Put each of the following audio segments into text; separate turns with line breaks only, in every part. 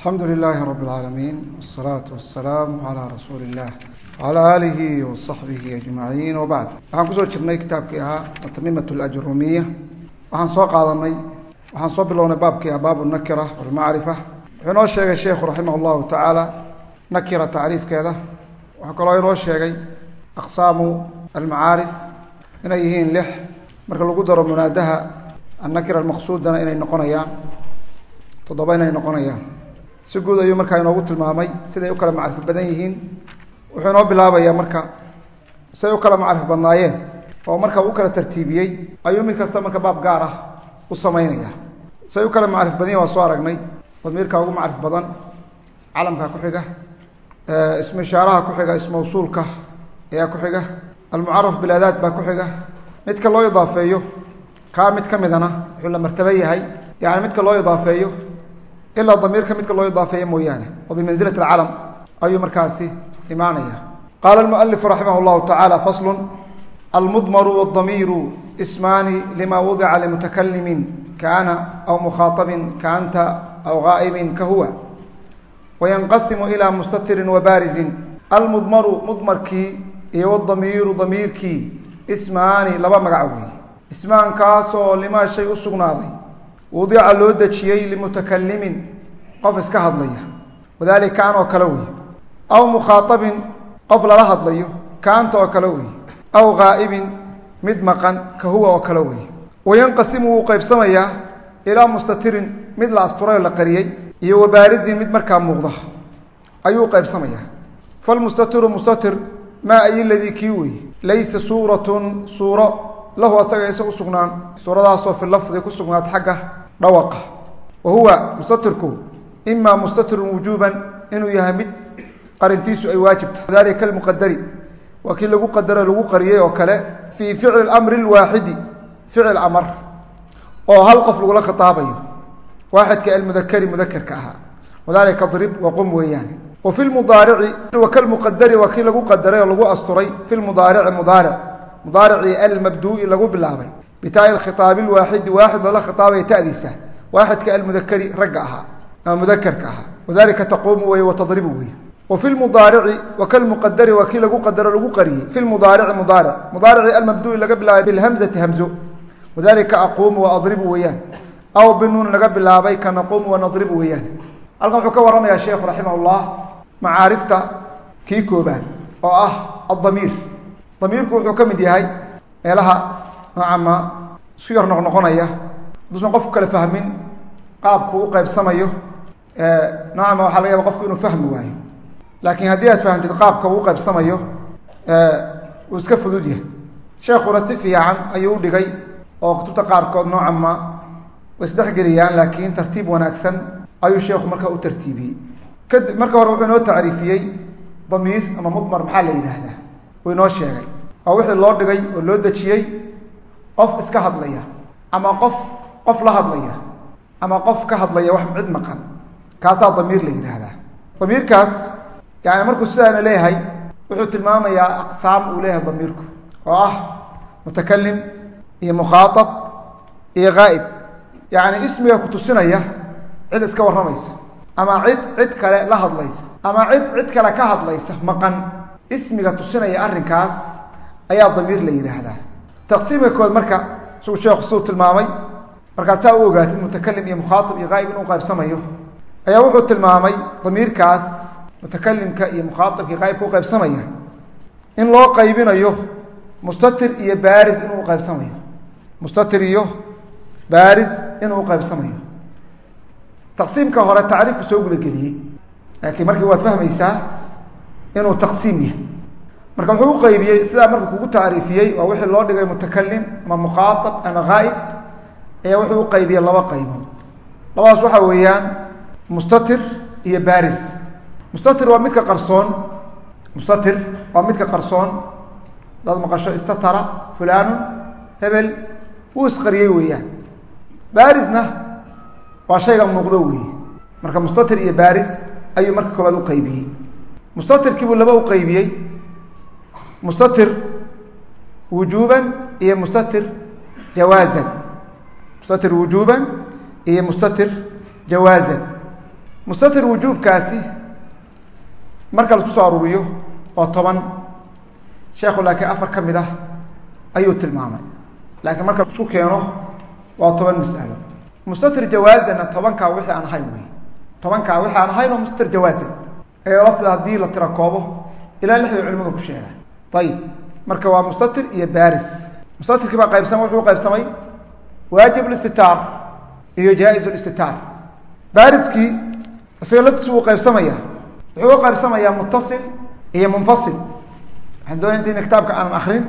alxamdu lilaahi rabi اlcaalamiin wsalaatu wasalaamu calaa rasuuli illah wcalaa aalihi wasaxbihi ajmaciin wabacd waxaan ku soo jirnay kitaabkii ahaa atamimat alajrumiya waxaan soo qaadanay waxaan soo bilownay baabkii ah baabu nakira walmacrifa wuxuu inoo sheegay sheikhu raximah llahu tacaala nakira tacriifkeeda. Wuxuu kaloo inoo sheegay aqsaamu almacaarif inay yihiin lix. Marka lagu daro munaadaha annakira almaqsuudana inay noqonayaan toddoba inay noqonayaan si guud ayuu markaa inoogu tilmaamay siday u kala macrifo badan yihiin. Wuxuu inoo bilaabayaa marka siday u kala macrifo badnaayeen oo marka u kala tartiibiyey ayuu mid kasta marka baab gaar ah u samaynaya siday u kala macrif badan yihiin waa soo aragnay damiirka ugu macrif badan calamka ku xiga ismu ishaaraha ku xiga ismawsuulka ayaa ku xiga almucaraf biladaad baa ku xiga. Midka loo idaafeeyo kaa mid ka midana wuxuu la martaba yahay. Yani midka loo idaafeeyo ilaa damiirka midka loo idaafeeyo mooyaane oo bimansilati alcalam ayuu markaasi imaanaya. Qaala almualifu raximah llahu tacaala faslun almudmaru wاdamiiru ismaani lima wudica limutakalimin kaana aw mukhaaabin kaanta aw gaa'ibin ka huwa? Wayanqasimu ilaa mustatirin wabaarisin almudmaru mudmarkii iyo wdamiiru damiirkii ismaani laba magac wey ismaankaasoo limaa shay u sugnaaday wudica loo dejiyey limutakalimin qof iska hadlaya. Wadalika kaan oo kale wey aw mukhaaabin qof lala hadlayo kaanta oo kale wey aw gaa'ibin mid maqan ka huwa oo kale wey wayanqasimu wuu qaybsamayaa ilaa mustatirin mid la asturay la qariyey iyo wabaarisin mid markaa muuqda. Ayuu qaybsamayaa. Falmustatiru mustatir maa ay ladii kii wey laysa suuratun suuro. Lahu asaga isa u sugnaan. Suuradaasoo fi lafdi ku sugnaad xagga dhawaqa wa huwa mustatirku imaa mustatirun wujuuban inuu yahay mid qarintiisu ay waajibta dalika almuqadari waa kii lagu qadaro lagu qariyey oo kale fii ficli amri lwaaxidi ficil amar oo hal qof lagula khitaabayo. Waaxidka almudakari mudakerka ahaa. Wadalika drib waqum weeyaan. Wa fi lmudaarici wakalmuqadari waa kii lagu qadaray oo lagu asturay fi lmudaarici mudaaric. Mudaaricii almabduui lagu bilaabay bitaai khitaabi lwaaxidi waaxid loola khitaabaya tadiisa waaxidka almudakari ragga ahaa ama mudakerka ahaa wadalika taquumu weye watadribu weye wa fi lmudaarici wakalmuqadari waa kii lagu qadaro lagu qariyey fi lmudaarici mudaaric mudaaricii almabduui laga bilaabay bilhamzati hamzo wadalika aquumu waadribu weeyaan aw binuun laga bilaabay ka naquumu wanadribu weeyaan halkan wuxuu ka warramayaa sheekhu raximah llah macaarifta kii koobaad oo ah adamiir damiirku wuxuu ka mid yahay meelaha noocama isku yar noqnoqonaya haduusan qofku kale fahmin qaabku u qaybsamayo noocama waxaa laga yaba qofku inuu fahmi waayo. Laakiin haddii aad fahamtid qaabka uu qaybsamayo uu iska fudud yahay. Sheekuna si fiican ayuu u dhigay oo kutubta qaarkood noocama way isdhexgeliyaan laakiin tartiib wanaagsan ayuu sheekhu markaa u tartiibiyey. Kadib marka hore wuxuu inoo tacriifiyey damiir ama mudmar maxaa la yidhaahdaa? Uu inoo sheegay. Oo wixii loo dhigay oo loo dejiyey qof iska hadlaya ama qof qof la hadlaya ama qof ka hadlaya wax cid maqan. Kaasaa damiir la yidhaahdaa. Damiirkaas yani markuu sidaana leeyahay wuxuu tilmaamayaa aqsaam uu leeyahay damiirku oo ah mutakalim iyo mukhaaab iyo gaa'ib yacni ismiga kutusinaya cid iska warramaysa ama cid cid kale la hadlaysa ama cid cid kale ka hadlaysa maqan. Ismiga tusinaya arrinkaas ayaa damiir la yidhaahdaa taqsiimka kood marka siuu sheekhu siduu tilmaamay markaad saa u ogaatid mutakalim iyo mukhaaab iyo gaa'ib inuu qaybsamayo ayaa wuxuu tilmaamay damiirkaas mutakalimka iyo mukhaaabka qaybka u qaybsamaya in loo qaybinayo mustatir iyo baaris inuu qaybsamayo mustatir iyo baaris inuu qaybsamayo taqsiimka hore tacriifku soo gudageliyey laakiin markii waad fahmaysaa inuu taqsiim yahay marka wuxuu u qaybiyey sidaa markuu kugu tacriifiyey waa wixii loo dhigay mutakalim ama mukhaaab ama gaa'ib ayaa wuxuu u qaybiyey laba qaybood. Labadaas waxaa weeyaan mustatir iyo baris mustatir waa midka qarsoon mustatir waa midka qarsoon. Dad maqasho istatara fulanu hebel wuu isqariyey weeyaan. Barisna waa shayga muuqdo weeye. Marka mustatir iyo baris ayuu marka koobaad u qaybiyey. Mustatirkiibuu laba u qaybiyey mustatir wujuuban iyo mustatir jawaazan mustatir wujuuban iyo mustatir jawaazan mustatir wujuubkaasi marka la isku soo aruuriyo oo toban sheekhu laakiin afar ka mid ah ayuu tilmaamay. Laakiin marka isku keeno waa toban mas'alo. Mustatir jawaazana tobankaa wixii aan ahayn wey tobankaa wixii aan ahayn oo mustatir jawaazan. Ee lafteeda haddii la tira ilaa lixda culimadu ku sheegaan ayib marka waa mustatir iyo baris mustatirkii baa qaybsama wuxuu qaybsamay waajib listitaar iyo jaa-is listitaar bariskii isaga laftiisu wuu qaybsamaya wuxuu u qaybsamayaa muttasil iyo munfasil. Waxaan doonaya intina kitaabka aanan akrin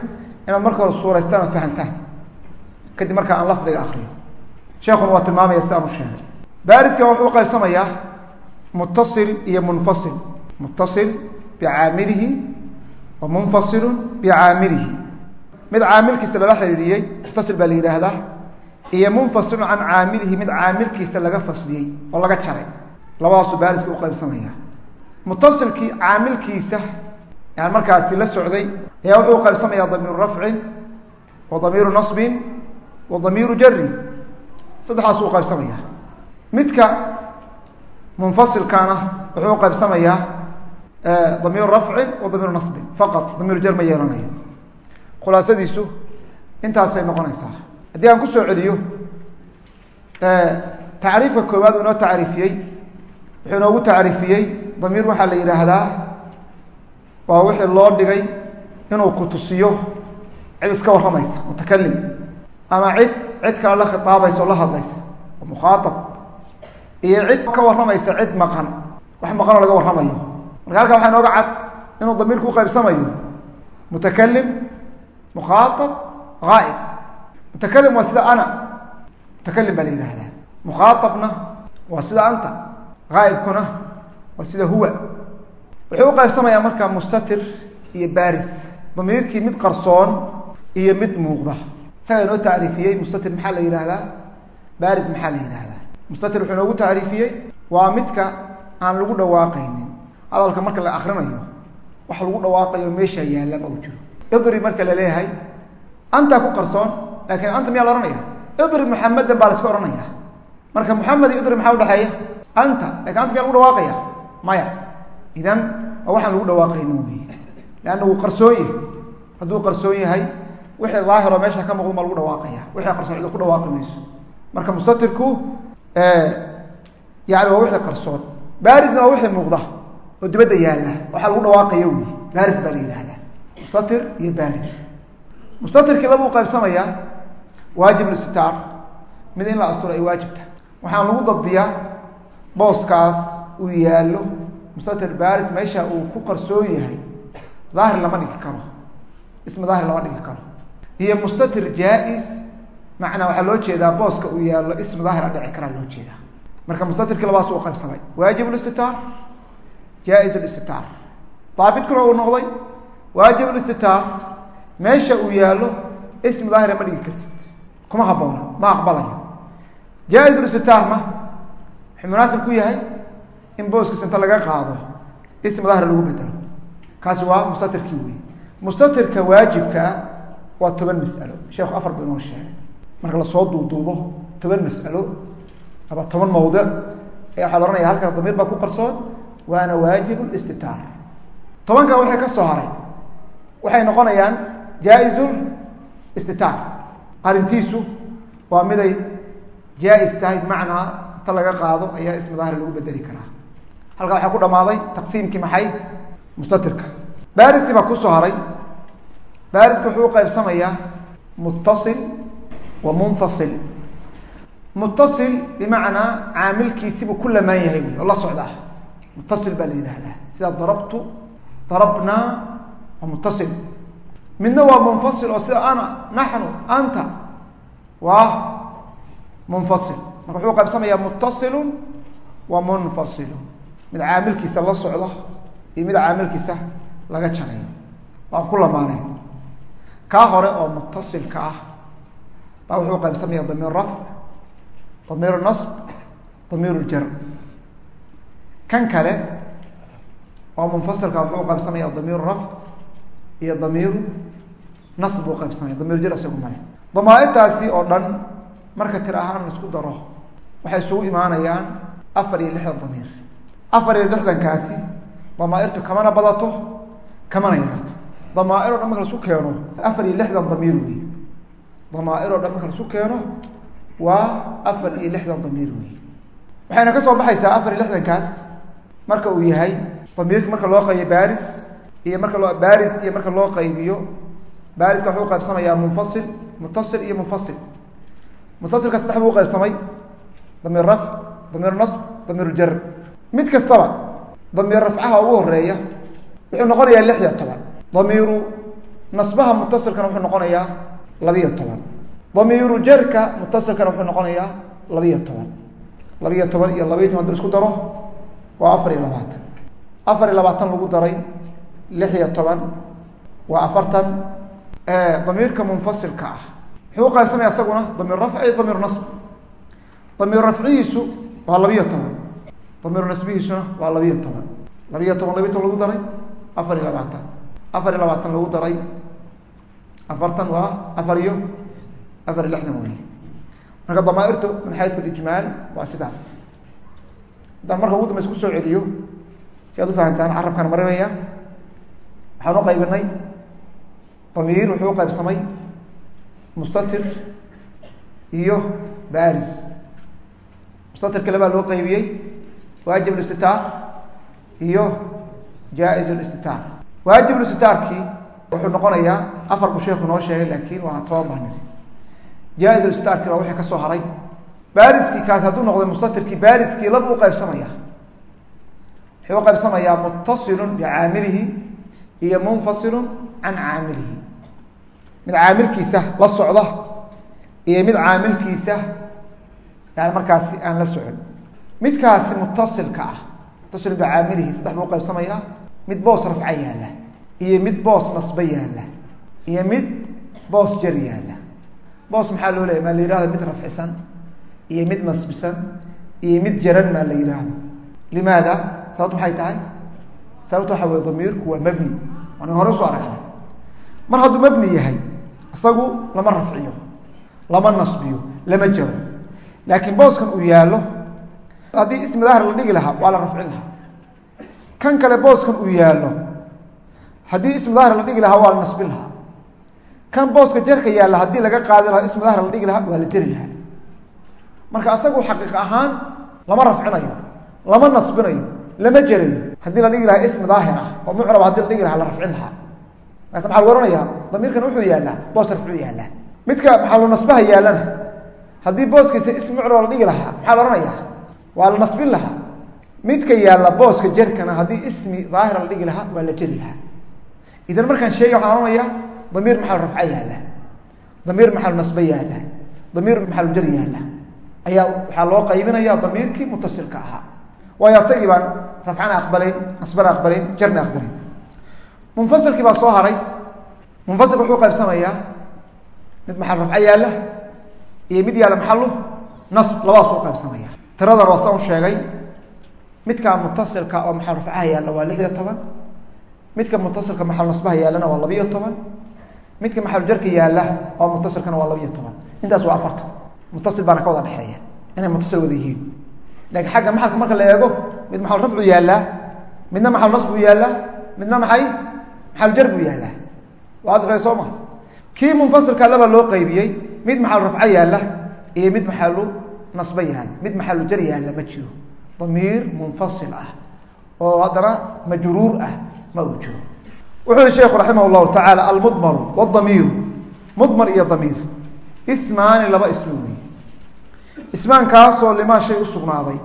inaad marka hore suuraystaan oo fahantaan. Kadib markaa aan lafdiga akriyo sheekuna waa tilmaamaya sidaan u sheegay. Bariska wuxuu qaybsamayaa muttasil iyo munfasil. Muttasil bicaamilihi munfasilu bicaamilihi. Mid caamilkiisa lala xidhiidhiyey muttasil baa la yidhaahdaa iyo munfasilun can caamilihi mid caamilkiisa laga fasliyey oo laga jaray. Labadaasu baariska u qaybsamaya mutasilkii caamilkiisa yani markaasi la socday ayaa wuxuu u qaybsamayaa damiiru rafcin wa damiiru nasbin wa damiiru jarin saddexaasu u qaybsamaya midka munfasilkaana wuxuu u damiiru rafcin wa damiiru nasbin faqad damiiru jar ma yeelanayo. Khulaasadiisu intaasay noqonaysaa. Haddii aan ku soo celiyo tacriifka koowaad uu inoo tacriifiyey wuxuu inoogu tacriifiyey damiir waxaa la yidhaahdaa waa wixii loo dhigay inuu ku tusiyo cid iska warramaysa mutakalim ama cid cid kale la khitaabaysa oo la hadlaysa oo mukhaaab iyo cid ka warramaysa cid maqan. Wax maqanoo laga warramayo marka halkan waxaa inooga cad inuu damiirku qaybsamayo. Mutakalim mukhaaab ghaa'ib. Mutakalim waa sida ana. Mutakalim baa la yidhahdaa mukhaaabna waa sida anta. Ghaa'ibkuna waa sida huwa. Wuxuu u qaybsamayaa marka mustatir iyo baris damiirkii mid qarsoon iyo mid muuqda. Isagaa inoo tacriifiyey mustatir maxaa la yidhaahdaa? Baris maxaa la yidhaahdaa? Mustatir wuxuu inoogu tacriifiyey waa midka aan lagu dhawaaqaynin hadalka marka la akrinayo wax lagu dhawaaqayo meesha yaalla ma u jiro. Idrib marka la leeyahay antaa ku qarsoon laakiin anta miyaa la ohanaya idrib muxamedan baa la iska ohanaya marka muxamed iyo idrib maxaa udhexeeya anta laakiin anta miyaa lagu dhawaaqaya? Maya. Idan waa waxaan lagu dhawaaqayno wey leanna wuu qarsoon yahay hadduu qarsoon yahay wixii daahiroo meesha ka muuqdo ma lagu dhawaaqaya. Wixii qarsoon cid ku dhawaaqi mayso. Marka mustatirku yani waa wixii qarsoon. Barisna waa wixii muuqda oo dibadda yaalla waxaa lagu dhawaaqaya wey baris baa la yidhahdaa mustatir iyo baris mustatirkii labuu qaybsamayaa waajib listitaar mid in la asturo ay waajibta. Waxaan lagu dabdiyaa booskaas uu yaallo. Mustatir baris meesha uu ku qarsoon yahay daahir lama dhigi karo. Ismi daahir lama dhigi karo. Iyo mustatir jaa-is macnaa waxaa loo jeedaa booska uu yaallo ismi daahir a dhici karaa loo jeedaa. Marka mustatirkii labaas u qaybsamay waajib listitaar jaa-is listitaar daabidkuna uu noqday waajib listitaar meesha uu yaallo ismi daahira ma dhigi kartid kuma haboona ma aqbalayo jaa-is listitaarna wuxuu munaasib ku yahay in booskiis inta laga qaado ismi daahir lagu bedelo kaasi waa mustatirkii wey mustatirka waajibkaa waa toban mas'alo sheekhu afar buu inoo sheegay marka la soo duuduubo toban mas'alo aba toban mawdic ee waxaad ohanaya halkan damiir baa ku qarsoon waana waajib listitaar tobankaa waxay ka soo haray waxay noqonayaan jaa-izul istitaar qarintiisu waa miday jaa-is tahay macnaa inta laga qaado ayaa ismi daahir lagu bedeli karaa. Halkaa waxaa ku dhamaaday taqsiimkii maxay? Mustatirka. Bariskii baa ku soo haray bariska wuxuu u qaybsamayaa muttasil wa munfasil. Muttasil bimacnaa caamilkiisibuu ku lamaan yahay wy oo la socdaa muttasil baa la yidhaahdaa sida darabtu darabnaa waa muttasil midna waa munfasil oo sida ana naxnu anta waa munfasil marka wuxuu qaybsamayaa muttasilun wa munfasilun mid caamilkiisa la socda iyo mid caamilkiisa laga jarayo waan ku lamaanayn kaa hore oo muttasilka ah baa wuxuu qaybsamaya damiir rafc damiir nasb damiir jar kan kale oo munfasilka wuxuu qaybsamaya damiir rafc iyo damiiru nasb buu qaybsamaya damiir jar isagu male damaairtaasi oo dhan marka tir ahaan isku daro waxay isugu imaanayaan afar iyo lixdan damiir. Afar iyo lixdankaasi damaairtu kamana badato kamana yarato damaair o dhan marka la isku keeno afar iyo lixdan damiir wey damaair o dhan marka la isku keeno waa afar iyo lixdan damiir wey waxayna ka soo baxaysaa afar iyo lixdankaas marka uu yahay damiirka marka loo qaybiyo baris iyo marka loo baris iyo marka loo qaybiyo bariska wuxuu uqaybsamayaa munfasil mutasil iyo munfasil. Mutasilka saddex buu uqaybsamay damiir rafc damiir nasb damiir jar. Mid kastaba damiir rafcaha ugu horreeya wuxuu noqonayaa lix iyo toban. Damiiru nasbaha mutasilkana wuxuu noqonayaa labiyo toban. Damiiru jarka mutasilkana wuxuu noqonayaa labiyo toban. Labiyo toban iyo labiyo toban haddii isku daro waa afar iyo labaatan. Afar iyo labaatan lagu daray lix iyo toban. Waa afartan damiirka munfasilka ah. Muxuu uqaybsamaya isaguna damiir rafci damiir nasb. Damiir rafcihiisu waa labiyo toban. Damiir nasbihiisuna waa labiyo toban. Labiyo toban labiyo toban lagu daray afar iyo labaatan. Afar iyo labaatan lagu daray afartan waa afar iyo afar iyo lixdan wey marka damaairtu min xayu ijmaal waa sidaas haddaan marka ugu dambaysa ku soo celiyo si aad ufahantaan carabkaan marinaya waxaan u qaybinay damiir wuxuu uqaybsamay mustatir iyo baris mustatirka labaa loo qaybiyey waajib listitaar iyo jaa-iz listitaar waajib listitaarkii wuxuu noqonayaa afar buu sheekhu noo sheegay laakiin waana toban baanin jaa-iz listitaarkii waa wixii ka soo haray bariskii kaas hadduu noqday mustatirkii bariskii laba u qaybsamaya. Wuxuu uqaybsamayaa muttasilun bicaamilihi iyo munfasilun can caamilihi. Mid caamilkiisa la socda iyo mid caamilkiisa yani markaasi aan la socon. Midkaasi mutasilka ah muttasilun bicaamilihi saddex buu uqaybsamayaa mid boos rafca yaalla iyo mid boos nasbe yaalla iyo mid boos jar yaalla. Boos maxaa loo leeya maa la yihahda mid rafcisan iyo mid nasbisan iyo mid jaran maa la yihahdo limaada sababtu maxay tahay? Sababtu waxa wey damiirku waa mabni. Waana hore u soo aragnay mar hadduu mabni yahay isagu lama rafciyo lama nasbiyo lama jaro. Laakiin booskan uu yaallo haddii ismi daahir la dhigi lahaa waa la rafcin lahaa. Kan kale booskan uu yaallo haddii ismi daahir la dhigi lahaa waa la nasbin lahaa. Kan booska jarka yaalla haddii laga qaadi lahaa ismi daahir la dhigi lahaa waa la jeri lahaa marka asagu xaqiiq ahaan lama rafcinayo lama nasbinayo lama jerayo haddii la dhigi lahaa ismi daahir ah oo mucrab haddii la dhigi lahaa la rafcin lahaa. Markaas maxaa lagu ohanaya damiirkan wuxuu yaallaa boos rafcuu yaallaa midka maxalu nasbaha yaallana haddii booskiisa ismi mucrab la dhigi lahaa maxaa la ohanaya waa la nasbin lahaa. Midka yaalla booska jerkana haddii ismi daahira la dhigi lahaa waa la jeri lahaa. Idan markaan sheegay waxaan ohanaya damiir maxal rafca yaalla damiir maxalu nasbe yaalla damiir maxalu jar yaalla ayaa waxaa loo qaybinaya damiirkii mutasilka ahaa. Waayo asagii baan rafcana aqbalayn nasbana aqbalayn jarna aqbalayn. Munfasilkii baa soo haray. Munfasilka wuxuu qaybsamayaa mid maxal rafca yaalla iyo mid yaalla maxalu nasb labadaas u qaybsamaya tiradan waa saan u sheegay. Midka mutasilka oo maxal rafcaha yaalla waa lix iyo toban. Midka mutasilka maxal nasbaha yaallana waa labiyo toban. Midka maxal jarka yaalla oo mutasilkana waa labiyo toban. Intaas waa afartan mutasil baana ka wada dhexeeya inay mutasil wada yihiin. Laakiin xagga maxalka marka la eego mid maxal rafcu yaallaa midna maxal nas buu yaallaa midna maxay? Maxal jar buu yaallaa waadixay soo ma kii munfasilka laba loo qaybiyey mid maxal rafco yaalla iyo mid maxalu nasbe yaalla mid maxalu jar yaalla ma jiro. Damiir munfasil ah oo haddana majruur ah ma uu jiro. Wuxuu yihi sheekhu raximah llahu tacaala almudmaru wdamiiru mudmar iyo damiir. Ismaani laba ismi weeye ismaankaasoo limaa shay usugnaaday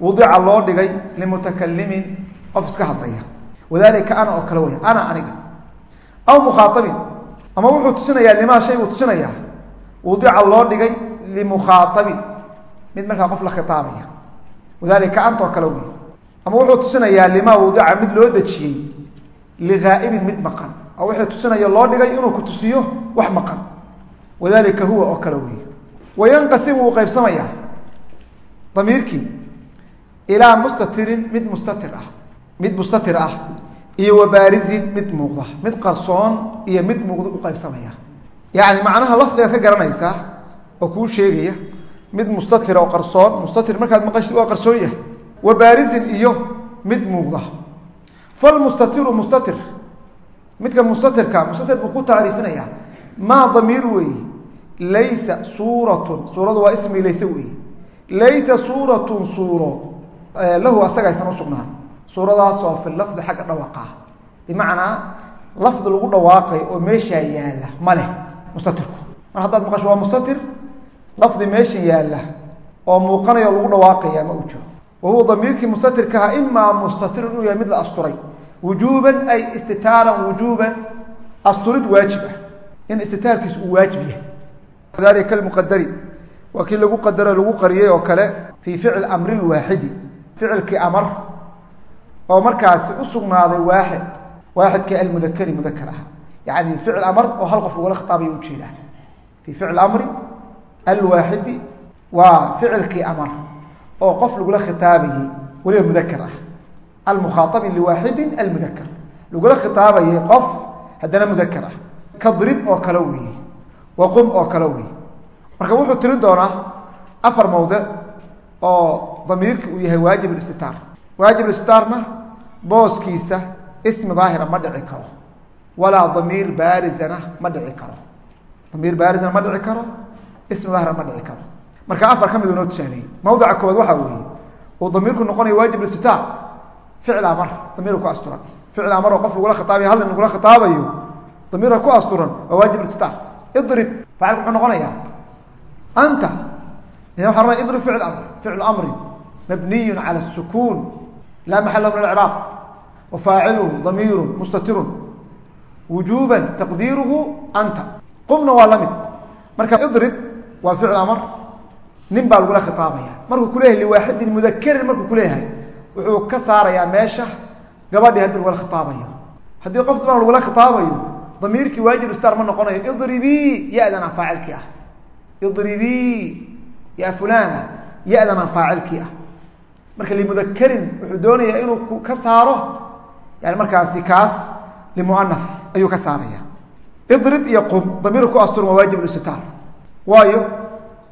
wadica loo dhigay limutakalimin qof iska hadlaya. Wadalika ana oo kale wey ana aniga. Aw mukhaaabin ama wuxuu tusinayaa limaa shay buu tusinayaa. Wadica loo dhigay limukhaaabin mid markaa qof la khitaabaya wadalika anta oo kale wey ama wuxuu tusinayaa limaa wadica mid loo dejiyey ligaa'ibin mid maqan. Oo wuxuu tusinaya loo dhigay inuu ku tusiyo wax maqan. Wadalika huwa oo kale wey wayanqasimu wuu qaybsamayaa damiirkii ilaa mustatirin mid mustatir ah mid mustatir ah iyo wabaarizin mid muuqda mid qarsoon iyo mid muuqda u qaybsamaya. Yacni macnaha lafdiga ka garanaysaa oo kuu sheegaya mid mustatir oo qarsoon mustatir markaad maqashid waa qarsoon yahay wa baarisin iyo mid muuqda. Falmustatiru mustatir. Midka mustatirka mustatir buu ku tacriifinaya maa damiir weeye laysa suuratun suuradu waa ismi layse weeye laysa suuratun suuro lahu asaga aysan usugnaan suuradaasoo fi lafdi xagga dhawaqaa. Bimacnaa lafdi lagu dhawaaqay oo meeshaa yaalla ma leh mustatirku mar haddaad maqasho waa mustatir lafdi meesha yaalla oo muuqanaya o lagu dhawaaqaya ma uu jiro. Wa damiirkii mustatirkaha imaa mustatir inuu yahay mid la asturay. Wujuuban ay istitaaran wujuuban asturid waajib ah. In istitaarkiisu uu waajib yahay dalika kalmuqadari waa kii lagu qadaro lagu qariyey oo kale fii ficli amri lwaaxidi ficilkii amar oo markaasi u sugnaaday waaxid. Waaxidkii almudakari mudakar ah yani ficil amar oo hal qof lagula khitaabaya u jeedaa fii ficli amri alwaaxidi waa ficilkii amar oo qof lagula khitaabayey. Weliba mudakar ah. Almukhaaطabi liwaaxidin almudakar lagula khitaabayay qof haddana mudakar ah. Kadrib oo kale weeye waqum oo kale weeye marka wuxuu tirin doonaa afar mawdic oo damiirki uu yahay waajib istitaar waajib istitaarna booskiisa ismi daahira ma dhici karo. Walaa damiir baarizana ma dhici karo. Damiir baarizana ma dhici karo ismi daahira ma dhici karo. Marka afar ka miduu noo tusaaleeyey mawdica koobaad waxaa weeye uu damiirku noqonaya waajib istitaar ficil amar damiir ku asturan. Ficil amar oo qof lagula khitaabayo hal nin lagula khitaabayo damiirka ku asturan waa waajib istitaar idrib faacilku muxuu noqonayaa anta waxa ra idrib ficil amr ficlu amrin mabniyu cala الsukuun laa maxala min acraab wa faaciluhu damiiru mustatirun wujuba taqdiiruhu anta. Qumna waa la mid. Marka idrib waa ficil amar nin baa lagula khitaabaya markuu kuleeyahay liwaaxidin mudakarin markuu kuleeyahay wuxuu ka saarayaa meesha gabadhii haddii lagula khitaabayo. Haddii qof duban lagula khitaabayo damiirkii waajib star ma noqonayo. Idribii ya-dana faacilkii ah. Idribii ya fulana ya-dana faacilkii ah. Marka limudakarin wuxuu doonayaa inuu ka saaro yani markaasi kaas limuanath ayuu ka saaraya. Idrib iyo qum damiir ku asturn waa waajib istitaar waayo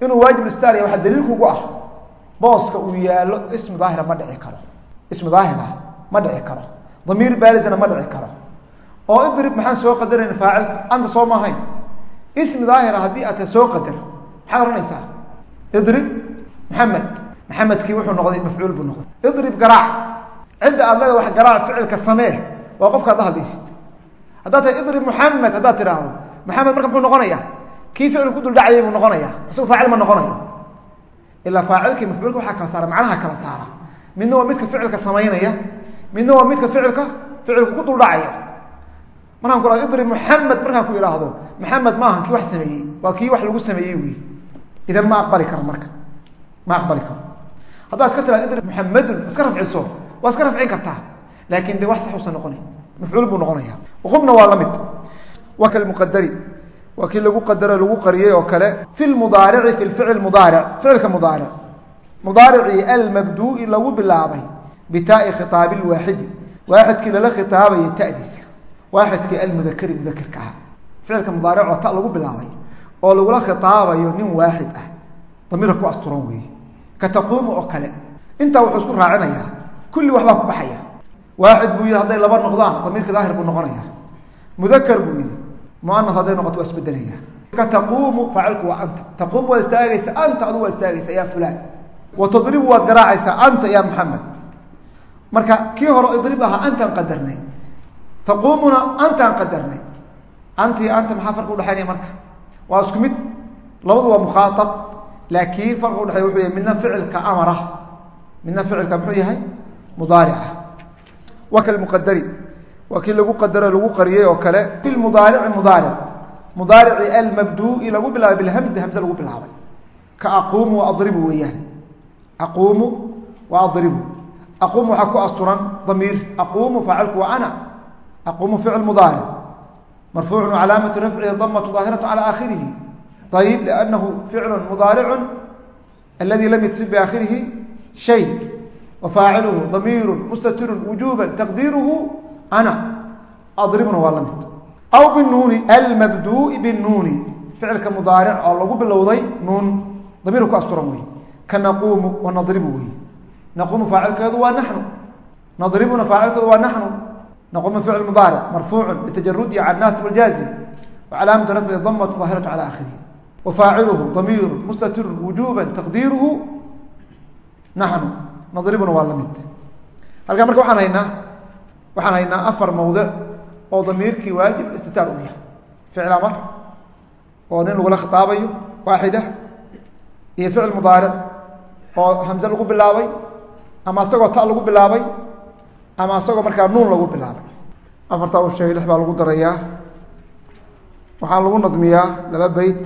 inuu waajib istitaar ya waxaa daliilkugu ah. Booska uu yaalo ismi daahira ma dhici karo. Ismi daahira ma dhici karo. Damiir baarisana ma dhici karo oo idrib maxaan soo qadarayna faacilka? Anta soo maahayn ismi daahira haddii aad ta soo qadar maxaad ohanaysaa idrib maxamed. Maxamedkii wuxuu noqday mafcuul buu noqday. Idrib garaac. Cidda aad leeda wax garaac ficilka samee waa qofka ad la hadlaysid. Haddaad tahay idrib muxamed haddaad tidhaahdo maxamed marka muxuu noqonayaa kii ficil ku duldhacayay buu noqonayaa isagu faacil ma noqonayo. Ilaa faacilkii mafcuulka waxaa kala saara macnaha kala saara. Midna waa midka ficilka samaynaya midna waa midka ficilka ficilka ku duldhacaya markaan ku idrib muxamed markaan ku idhaahdo maxamed maaha kii wax sameeyey. Waa kii wax lagu sameeyey wey idan ma aqbali karo marka. Ma aqbali karo. Haddaad iska tirahdo idrib muxamedun iska rafciso. Waa iska rafcin kartaa. Laakin de wax sax usan noqonayn. Mafcuul buu noqonaya qubna waa la mid. Waa waa kii lagu qadaro lagu qariyey oo kale. Fi lmudaarici fi lficl mudaaric. Ficilka mudaaric. Mudaaricii almabduui lagu bilaabay bitaai khitaabi lwaaxidi waaxidkii lala khitaabayay tadiisa waaxidkii almudakari mudakerka ah ficilka mudaaric oo ta lagu bilaabay oo lagula khitaabayo nin waaxid ah damiirka ku asturan weeye ka taquumu oo kale intaa wuxuu isku raacinayaa kulli waxbaa ku baxaya waaxid buu yihi hadday laba noqdaan damiirka daahir buu noqonaya mudakar buu yihi muana hadday noqoto waa isbedelaya ka taquumu faacilku waa anta taquumu waad istaagaysa anta adu waad istaagaysa ya fulaan wa tadribu waad garaacaysaa anta ya maxamed marka kii hore idrib ahaa antaan qadarnay taquumuna antaan qadarnay. Anti anta maxaa farqi udhexaynaya marka? Waa isku mid. Labadu waa mukhaaab laakiin farqi udhexeya wuxuu yahay midna ficilka amara. Midna ficilka muxuu yahay? Mudaarica. Waa kalmuqadari waa lagu qadaro lagu qariyey oo kale. Fi mudaarici mudaaric. Mudaarici almabduui lagu bilaabay bilhamdi hamze lagu bilaabay. Ka aquumu wa adribu weeyaan. Aquumu wa adribu. Aquumu waxaa ku asturan damiir. Aquumu faacilku waa ana aquumu ficil mudaaric marfuucu calaamatu rafcihi damatu daahiratu cala aakhirihi ayib liannahu ficlu mudaaricu aladi lam yatsib biaakhirihi shay wa faaciluhu damiiru mustatiru wujuba taqdiiruhu ana adribuna waa la mid aw binuuni almabduui binuuni ficilka mudaaric oo lagu bilowday nuun damiir ku asturan wey ka naquumu wanadribu wey naqumu faacilkeedu waa naxnu nadribuna faacilkeedu waa naxnu naqumu ficl mudaaric marfuucu bitajarudi can naasib اljaazim wacalaamatu rafci damatu daahiratu cala akhirihi wafaaciluhu damiiru mustatirun wujuba taqdiiruhu naxnu nadribuna waa la mid halkaa marka waxaan haynaa waxaan haynaa afar mawdic oo damiirkii waajib istitaar u yahay ficl amar oo nin lagula khitaabayo waaxida iyo ficil mudaaric oo hamze lagu bilaabay ama isagoo ta lagu bilaabay ama isagoo markaa nuun lagu bilaabay. Afartaa u sheegay lix baa lagu darayaa. Waxaa lagu nadmiyaa laba beyt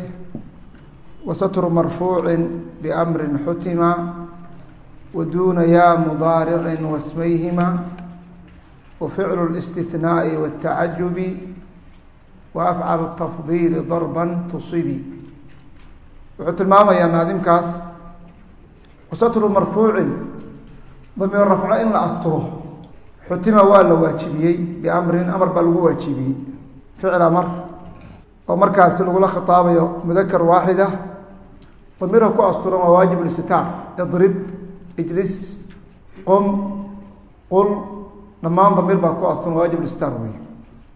wasatru marfuucin biamrin xutima wa duuna yaa mudaaricin wasmayhima wa ficlu listinaai watacajubi tafdiili darban tusibi. Wuxuu tilmaamayaa naadimkaas wasatru marfuucin damiir rafco in la asturo xutima waa la waajibiyey biamrin amar baa lagu waajibiyey. ficil amar oo markaasi lagula khitaabayo mudakar waaxida damiirka ku asturan waa waajib istitaar idrib ijlis qum qul dhammaan damiir baa ku asturan waajib istitaar wey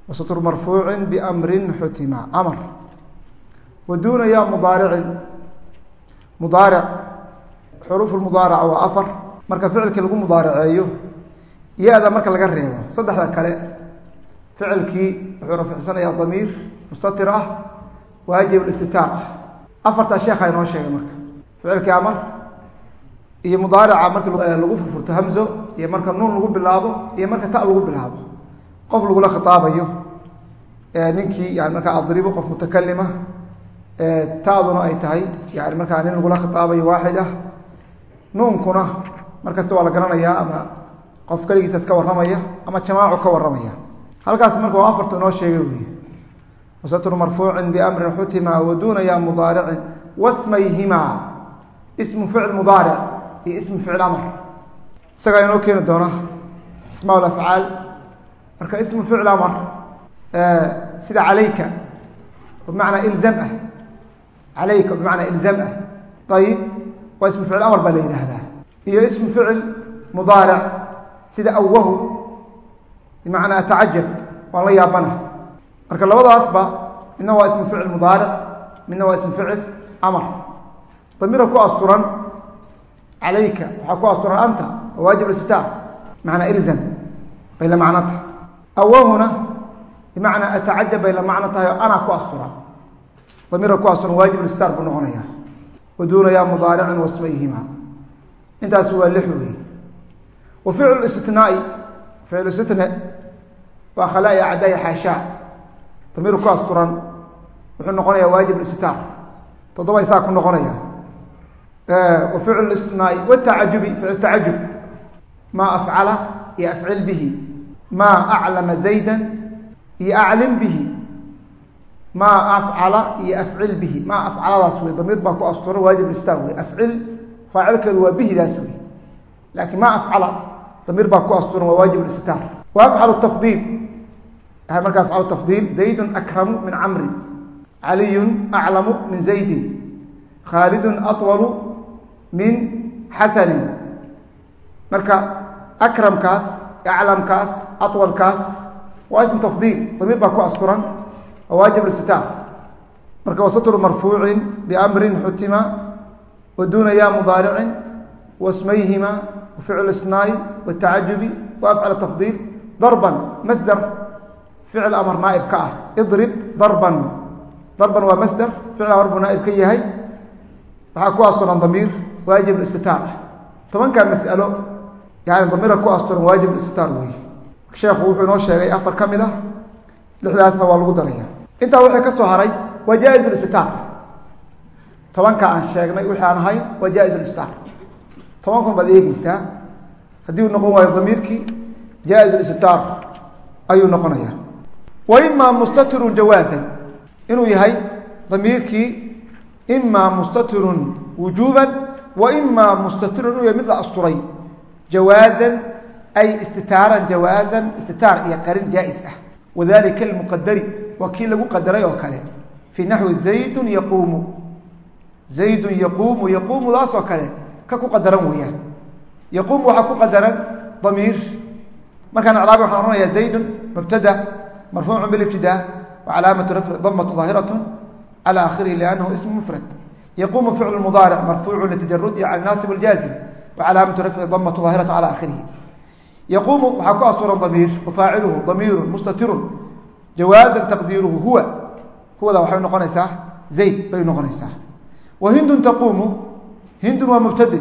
wasatru marfuucin biamrin xutima amar. Wa duuna yaa mudaaricin mudaaric xuruuf mudaaraca waa afar. Marka ficilkii lagu mudaaraceeyo ya-da marka laga reebo saddexda kale ficilkii wuxuu rafcsanayaa damiir mustatir ah waajib istitaar ah. Afartaa sheekha inoo sheegay marka. Ficilkii amar iyo mudaarica marki lagu furfurto hamzo iyo marka nuun lagu bilaabo iyo marka ta lagu bilaabo. Qof lagula khitaabayo. Ninkii yani markaa adribo qof mutakalima taaduna ay tahay yani markaa nin lagula khitaabayo waaxid ah. Nuunkuna markasta waa la garanayaa ama qof keligiisas ka warramaya ama jamaacu ka warramaya. Halkaas marka waa afartu inoo sheegay wey wasatru marfuucin biamrin xutima waduuna yaa mudaaricin wasmayhima. Ismu ficil mudaaric iyo ismu ficil amar. Isagaa inoo keeni doona. Asmaa afcaal. Marka ismu ficil amar sida calayka bimacnaa ilzam ah. Calayka bimacnaa ilzam ah. Ayib waa ismu ficil amar baa la yidhaahdaa. Iyo ismu ficil mudaaric sida awahu bimacnaa atacajab waan la yaabana marka labadaasba midna waa ismu ficil mudaaric midna waa ismu ficil amar. Damiirka ku asturan calayka waxaa ku asturan anta waa waajib istitaar bimacnaa ilzam bay la macno tahay awahuna bimacnaa atacajab bay la macno tahay oo anaa ku asturan. Damiirka ku asturan waajib istitaar buu noqonaya waduuna yaa mudaaricin wasmayhima intaas waa lix wey wa ficlu istinaai ficlu istine waa khalaya cadaya xaashaa damiir ku asturan wuxuu noqonayaa waajib istitaar toddoba isaa ku noqonaya. Wa ficlu istinaai watacajubi ficlu tacajub maa afcala iyo afcil bihi. Maa aclama zaydan iyo aclim bihi. Maa afcala iyo afcil bihi. Maa afcaladaas wey damiir baa ku asturan waajib istitaar wey. Afcil waa bihidaas wey damiir baa ku asturan waa waajib istitaar wa afcalu tafdiil. Marka afcalu tafdiil zaydun akramu min camrin caliyun aclamu min zaydin khaalidun aطwalu min xasanin marka akramkaas aclamkaas aطwalkaas waa ismu tafdiil damiir baa ku asturan waa waajib istitaar marka wasatru marfuucin biamrin xutima waduuna yaa mudaaricin wasmayhima waficl isnaai watacajubi waafcal tafdiil darban masder ficil amar naaib ka ah. Idrib darban. Darban waa masder ficil amar buu naaib ka yahay. Waxaa ku asturan damiir waajib istitaar ah tobankaa mas'alo yani damiira ku asturan waajib istitaar wey sheekhu wuxuu inoo sheegay afar ka mid ah lixdaasna waa lagu daraya. Intaa wixii ka soo haray waa jaa-is tobankun baad eegeysaa haddii uu noqon waayo damiirkii jaa-is istitaar ayuu noqonaya wa imaa mustatirun jawaazan inuu yahay damiirkii imaa mustatirun wujuuban wa imaa mustatirun inuu yahay mid la asturay. Jawaazan ay istitaaran jawaazan istitaar iyo qarin jaa-is ah. Wadalika almuqadari waa kii lagu qadaray oo kale. Fii naxwi zaydun yaquumu. Zaydun yaquumu yaquumudaas oo kale ka ku qadaran weeyaan. Yaquumu waxaa ku qadaran damiir. Markaan icraabi waxaan ohanaya zaydun mubtada marfuucu bilibtidaa wa rafci damatu daahiratu cala akhirihi liannahu ismu mufrad. Yaquumu ficlu mudaaric marfuucu litajarudi can naasib ljaazim wa rafci damatu daahiratu cala akhirihi yaquumu waxaa ku asuran damiir wafaaciluhu damiirun mustatirun jawaazan taqdiiruhu huwa. Huwada waxay noqonaysaa zayd bay noqonaysaa. Wa hindun taquumu hindun waa mubtade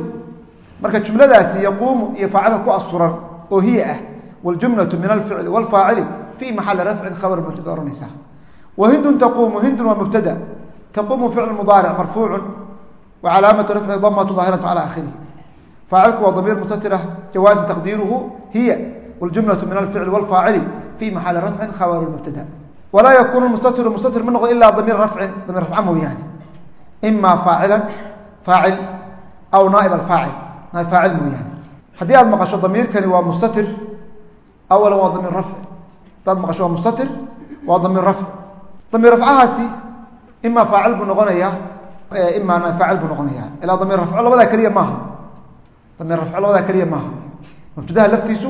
marka jumladaasi yaquumu iyo faacilka ku asuran oo hiya ah waljumlatu min alficli waalfaacili fii maxali rafcin khabar mubtada ohanaysaa wa hindun taquumu hindun waa mubtada. Taquumu ficlu mudaaric marfuucun wa calaamatu rafci damatu daahiratu cala akhirihi faacilku waa damiir mustatira jawaazan taqdiiruhu hiya waljumlatu min alficli waalfaacili fii maxali rafcin khabar mubtada. Walaa yakuunu mustatiru mustatir ma noqdo ilaa damiir rafcin damiir rafca mooyaane ima faacilan faacil aw naaib alfaacil naaib faacil mooyaane haddii aad maqasho damiirkani waa mustatir awalan waa damiir rafci haddaad maqasho waa mustatir waa damiir rafci damiir rafcahaasi ima faacil buu noqonayaa ima naaib faacil buu noqonayaa ilaa damiir rafco labadaa keliya maaha damiir rafco labadaa keliya maaha mubtadaha laftiisu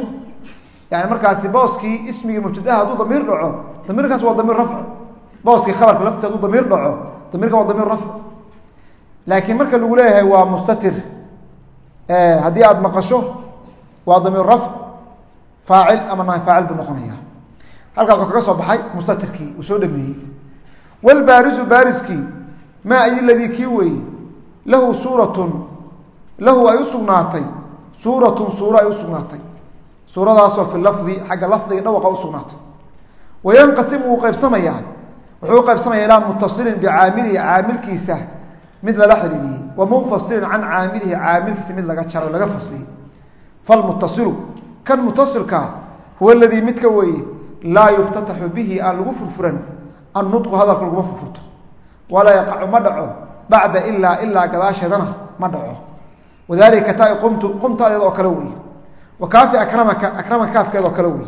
yani markaasi booskii ismigii mubtadaha hadduu damiir dhaco damiirkaas waa damiir rafci booskii khabarka laftiisa hadduu damiir dhaco damiirkan waa damiir rafci laakiin marka lagu leeyahay waa mustatir. Haddii aada maqasho waa damiir rafc faacil ama nahay faacil buu noqonaya. Halkaas wuxuu kaga soo baxay mustatirkii uu soo dhameeyey. Wlbaarisu baariskii maa ay ladii kii weeye lahu suuratun lahu ay usugnaatay suuratun suuro ay usugnaatay suuradaasoo fi lafdi xagga lafdiga dhawaqa usugnaatay wayanqasimu wuu qaybsamayaa wuxuu u qaybsamaya ilaa mutasilin bicaamilihi caamilkiisa mid lala xiriiriyey wa munfasilin can caamilihi caamilkiisa mid laga jaro laga fasliyey. Falmutasilu kan mutasilkaa huwa aladii midka weeye laa yuftataxu bihi aan lagu furfuran annutqu hadalka laguma furfurto. Walaa yaqacu ma dhaco bacda ilaa ilaa gadaasheedana ma dhaco. Wadalika taa qumtu qumtaadeed oo kale wey wa kaafi akramaka akramaka kaafkeed oo kale wey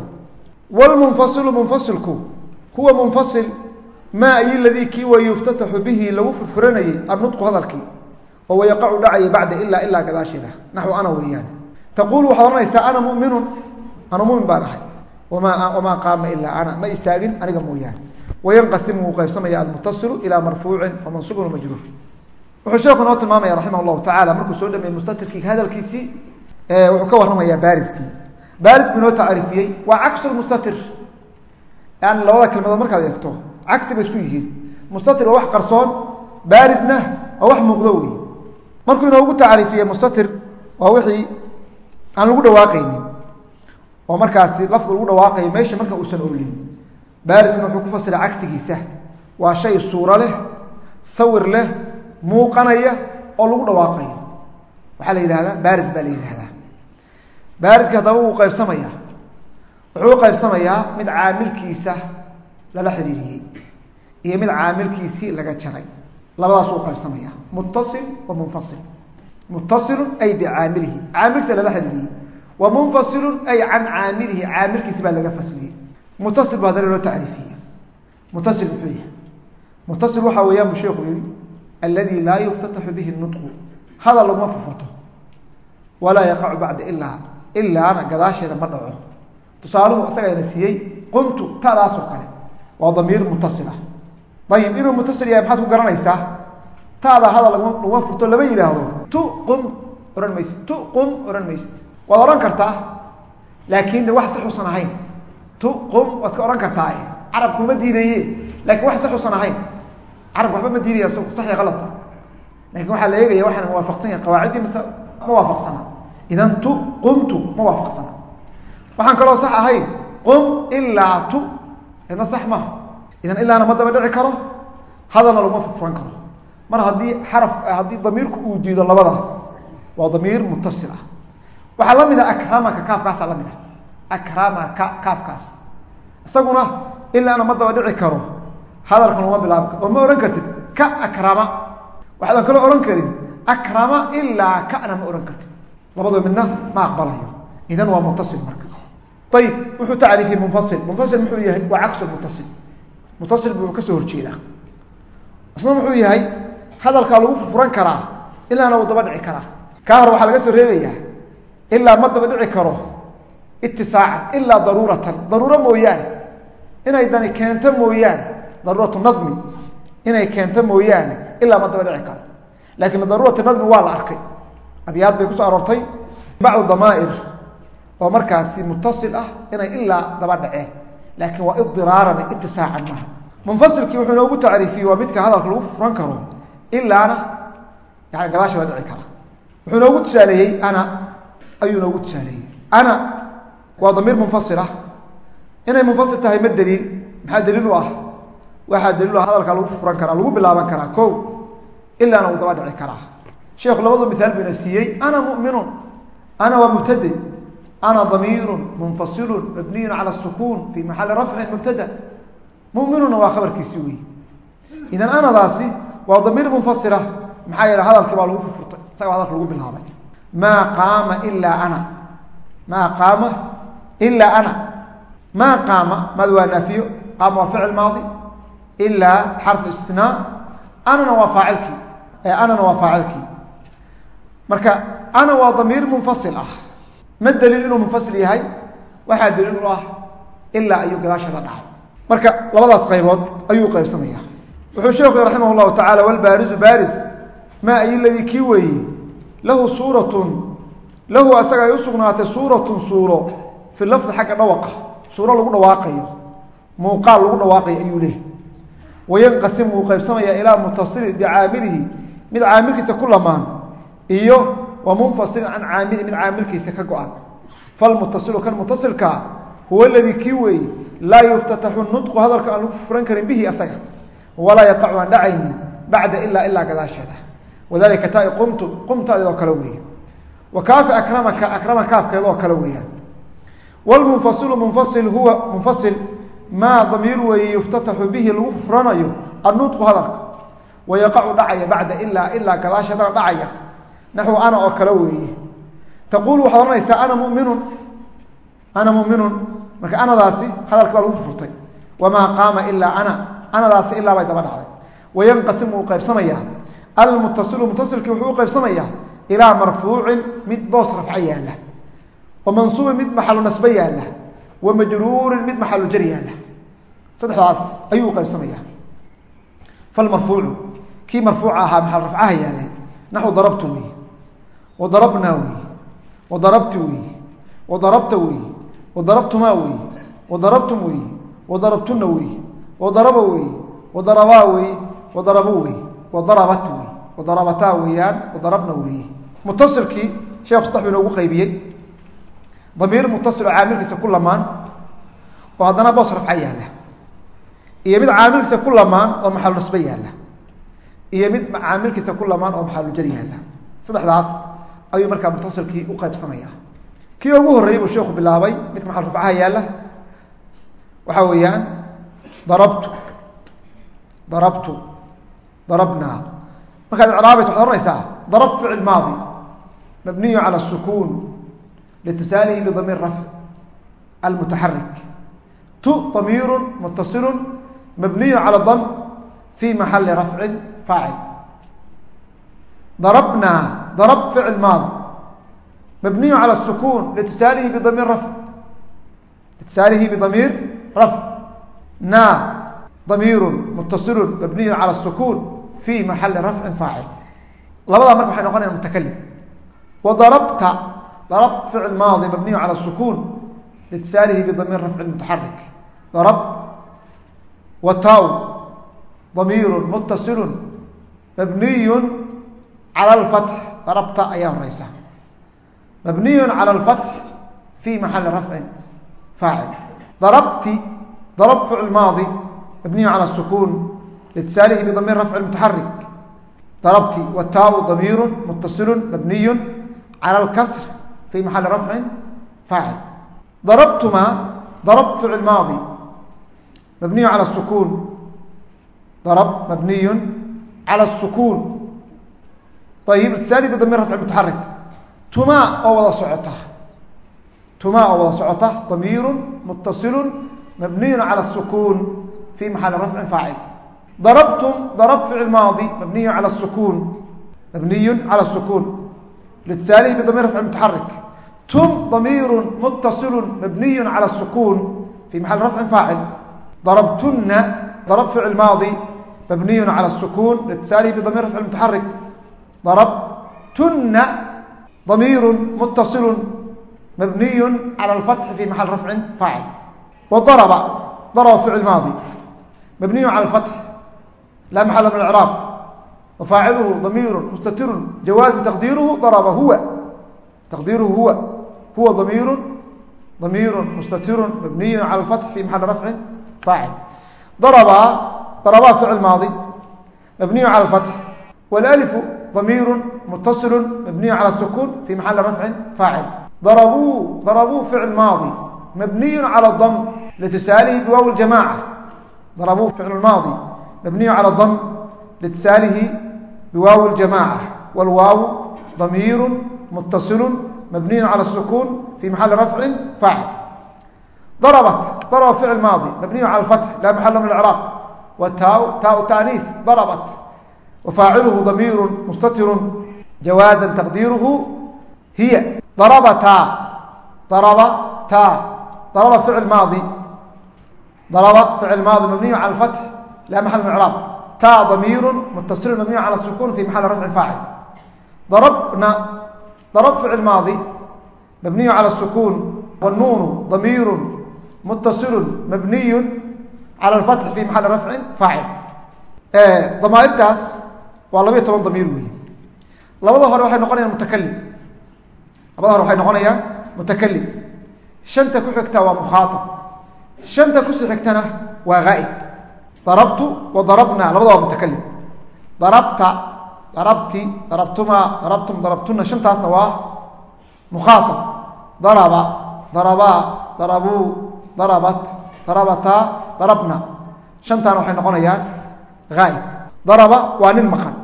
wlmunfasilu munfasilku huwa munfasil maa ay ladii kii way yuftataxu bihi lagu furfuranayey annutqu hadalkii oo wayaqacu dhacaya bacda ilaa ilaa gadaasheeda naxwu ana weeyaan. Taquulu waxaad ohanaysaa ana muminun. Anu mumin baan ahay. Wama wamaa qaama ilaa ana. Ma istaagin aniga mooyaane. Wayanqasimu wuu qaybsamaya almutasilu ilaa marfuucin wamansuubin wamajruur wuxuu sheeku noo tilmaamaya raximah llahu tacala markuu soo dhameeyey mustatirkii hadalkiisii wuxuu ka warramayaa baariskii baaris buu inoo tacriifiyey waa caksu mustatir. Yani labada kelmadood markaad eegto cagsi bay isku yihiin. Mustatir waa wax qarsoon baarisna waa wax muuqdo wey markuu inoogu tacriifiyey mustatir waa wixii aan lagu dhawaaqaynin. Oo markaasi lafdi lagu dhawaaqayo meesha marka uusan olin baariskana wuxuu ku fasiray cagsigiisa. Waa shay suuro leh sawir leh muuqanaya oo lagu dhawaaqayo waxaa la yidhahdaa baaris baa la yidhahdaa baariski haddaba wuu qaybsamayaa wuxuu qaybsamayaa mid caamilkiisa lala xiriiriyey iyo mid caamilkiisii laga jaray. Labadaas u qaybsamaya muttasil wa munfasil. Muttasilun ay bicaamilihi. Caamilkiisa lala xiriiriyey wa munfasilun ay can caamilihi. Caamilkiisi baa laga fasliyey. Muttasil bu haddana loo tacriifiyey. Muttasil muxuu yahay. Muttasil waxaa weeyaan buu sheekhu yihi aladi laa yuftataxu bihi nutqu. Hadal laguma furfurto. Walaa yaqacu bacda ilaa ilaana gadaasheeda ma dhaco. Tusaaluhu isagana siiyey qumtu tadaasoo kale. Waa damiir mutasil ah ayib inuu mutasil yahay maxaad ku garanaysaa? Taada hadal laguma furto lama yidhaahdo. Tu qum ohan maysid tu qum ohan maysid waad odhan kartaa? Laakiin de wax sax usan ahayn. Tu qum waad iska odhan kartaa carabku ma diidaye laakiin wax sax usan ahayn. Carabku waxba ma diidaya so sax iyo qaladba laakiin waxaa la eegaya waxaan muwaafaqsan yahay qawaaciddii mise ma waafaqsana. Idan tu qumtu ma waafaqsana. Waxaan kaloo sax ahayn. Qum ilaa tu idna sax maha idan ilaana ma daba dhici karo? Hadalna laguma furfuran karo. Mar haddii xaraf haddii damiirku uu diido labadaas waa damiir mutasil ah. Waxaa la mid a akramaka kaafkaasaa la mid ah. Akramaka kaafkaas. Isaguna ilaana ma daba dhici karo hadalkan uma bilaabi karo. Oo ma odhan kartid ka akrama waxaadan kaloo odhan karin akrama ilaa kana ma odhan kartid. Labadoo midna ma aqbalayo. Idan waa mutasil marka. Ayib wuxuu tacriifiyey munfasil. Munfasil muxuu yahay waa caksu mutasil mutasil buu ka soo horjeedaa. Isna muxuu yahay hadalkaa lagu furfuran karaa ilaana uu daba dhici karaa. Kaa hore waxaa laga soo reebayaa ilaa ma daba dhici karo itisaacan ilaa daruuratan. Daruuro mooyaane inay dani keento mooyaane daruuratu nadmi inay keento mooyaane ilaa ma daba dhici karo. Laakiin daruurati nadmi waa la arkay. Abyaad bay ku soo aroortay. Bacdu damaa'ir oo markaasi mutasil ah inay ilaa daba dhaceen laakiin waa idiraaran itisaacan maaha. Munfasilkii wuxuu inoogu tacriifiyey waa midka hadalka lagu furan karo ilaana yani gadaashada dhici kara. Wuxuu inoogu tusaaleeyey ana ayuu inoogu tusaaleeyey. Ana waa damiir munfasil ah. Inay munfasil tahay ma daliil maxaa daliil u ah? Waxaa daliil u ah hadalka lagu furan karaa lagu bilaaban karaa ko ilaana uu daba dhici karaa. Sheekhu labadu miaal buu siiyey ana muminun ana waa mubtade ana damiiru munfasilu mabniyu cala sukuun fi maxali rafcin mubtada muminuna waa khabarkiisi wey idan anadaasi waa damiir munfasila maxaa yeele hadalkii baa lagu furfurtay isaga hadalka lagu bilaabay maa qaama ilaa ana maa qaama ilaa ana maa qaama maad waa naafiyo qaama waa ficil maadi ilaa xarfu istinaa anana waa faacilkii anana waa faacilkii marka ana waa damiir munfasil ah ma daliil inuu munfasil yahay? Waxaa daliil u ah ilaa ayuu gadaashada dhacay. Marka labadaas qaybood ayuu qaybsamaya wuxuu sheekhu raximah llahu tacala walbaarisu baris maa ay ladii kii weeye lahu suuratun lahu asaga ay u sugnaatay suuratun suuro fi lafdi xagga dhawaqa suuro lagu dhawaaqayo muuqaal lagu dhawaaqayo ayuu leehay wayanqasim wuu qaybsamaya ilaa mutasilin bicaamilihi mid caamilkiisa ku lamaan iyo wa munfasilin can caamili mid caamilkiisa ka go-an. Falmutasilu kan mutasilkaa huwa ladii kii weeye laa yuftataxu nudqu hadalka aan lagu furan karin bihi asaga. Walaa yaqacu aan dhacaynin bacda ilaa ilaa gadaasheeda. Wadalika tai qumtu qumtadeedoo kale weeye. Wa kaafi akramaka akrama kaafkeedoo kale weeyaan. Wlmunfasilu munfasil huwa munfasil maa damiir weeye yuftataxu bihi lagu furanayo annudqu hadalka. Wa yaqacu dhacaya bacda ilaa naxwu ana oo kale weeye. Taquulu waxaad ohanaysaa ana muminun. Ana muminun. Marka anadaasi hadalka baa lagu furtay wamaa qaama ilaa ana. Anadaasi ilaa bay daba dhacday. Wayanqasimu wuu qaybsamayaa almutasilu mutasilkii wuxuu u qaybsamayaa ilaa marfuucin mid boos rafco yaalla. Wa mansuubin mid maxalu nasbe yaalla. Wa majruurin mid maxalu jar yaalla. Saddexdaas ayuu u qaybsamayaa falmarfuucu kii marfuuca ahaa maxal rafcaha yaallay wa darabnaa weeye wa darabti weeye wa darabta weeye wadarabtumaa weeye wadarabtum weeye wadarabtuna weeye wadaraba weeye wadarabaa weeye wadarabuu weeye wadarabat weeye wadarabataa weeyaan wadarabna weeye mutasilkii sheekhu saddex buu inoogu qaybiyey damiir mutasil oo caamilkiisa ku lamaan oo haddana boos rafca yaalla iyo mid caamilkiisa ku lamaan oo maxalu nasbe yaalla iyo mid caamilkiisa ku lamaan oo maxalujar yaalla saddexdaas ayuu markaa mutasilkii u qaybsamaya. Kii ugu horreeyey buu sheekhu bilaabay. Midka maxal rafcaha yaalla? Waxaa weeyaan darabtu. Darabtu. Darabnaa markaad icraabaysa waxad ohanaysaa darab ficil maadi. Mabniyu cala sukuun litisaalihi bidamiir rafc almutaxarik tu damiiru mutasilu mabniyu cala dam fi maxali rafcin faacil darabnaa darab ficil maadi mبنiي عlى السkون lاtisaalihi bdmir rفع lاtisaalihi bdamiir rفع na damiir mutaصil mabniy calى السkون في maxali rفci faacil labadaa marka waxay noqonaya mutakalim وdarabta darb ficil maadi mabniy calى السkون lاtisaalihi bdamiir rفع mتaxarik darb wtaw damiir mutaصil mabniy calى الفتح darabta ayaa horeysa mabniy calى اlfatx fi maxali rafcin faacil darabti darab ficil maadi mabniy calى الsukuun litisaalihi bdamiir rafci mutaxarik darabti wataau damiiru mutasilu mabniy calى اlkasr fi maxali rafcin faacil darabtuma darab ficil maadi mabniy calى الsukuun darab mabniy calى الsukuun ayibani bidamir rafci mutaxarik tuma oo wada socota tuma oo wada socota damiiru mutasilu mabniyu cala sukuun fi maxali rafcin faacil darabtum darab ficil maadi mabniyu ala sukuun mabniyu cala sukuun lisaalihi bidamir rafci mutaxarik tum damiiru mutasilu mabniyu cala sukuun fi maxali rafcin faacil darabtuna darab ficil maadi mabniyu cala sukuun lisaalihi bidamir rafci mutaxarik darabtuna damiiru mutasilu mabniyu cala alfatxi fi maxali rafcin faacil wadaraba daraba ficil maadi mabniyu cala alfatx laa maxala min icraab wafaaciluhu damiiru mustatiru jawaazi taqdiiruhu daraba huwa taqdiiruhu huwa huwa damiiru damiiru mustatiru mabniyu cala alfatx fi maxali rafcin faacil daraba daraba ficil maadi mabniyu cala alfatx wاlأlifu damiiru mutasilu mabniyu cala sukuun fi maxali rafcin faacil darabuu darabuu ficil maadi mabniyu cala dam litisaalihi biwaaw ljamaca darabuu ficlu maadi mabniyu cala dam litisaalihi biwaaw ljamaca wاlwaawu damiiru mutasilu mabniyu cala sukuun fi maxali rafcin faacil darabat daraba ficil maadi mabniyu cala alfatx laa maxala min icraab wataau taau taaniif darabat wafaaciluhu damiiru mustatiru jawaaza taqdiiruhu hiya darabataa daraba taa daraba ficil maadi daraba ficil maadi mabniyu cala alfatx laa maxal min icraab taa damiiru mutasilu mabniyu cala sukuun fi maxali rafcin faacil darabna darab ficil maadi mabniyu cala sukuun wnuunu damiiru mutasilu mabniyu cala alfatxi fi maxali rafcin faacil damaairtaas waa labayo toban damiir wey labada hore waxay noqonayaan mutakalim labada hore waxay noqonayaan mutakalim shanta ku xigta waa mukhaaab shanta ku sii xigtana waa haa'ib darabtu wa darabna labada waa mutakalim darabta darabti darabtuma darabtum darabtuna shantaasna waa mukhaaab daraba darabaa darabuu darabat darabataa darabna. Shantaana waxay noqonayaan haa'ib daraba waa nin maqan.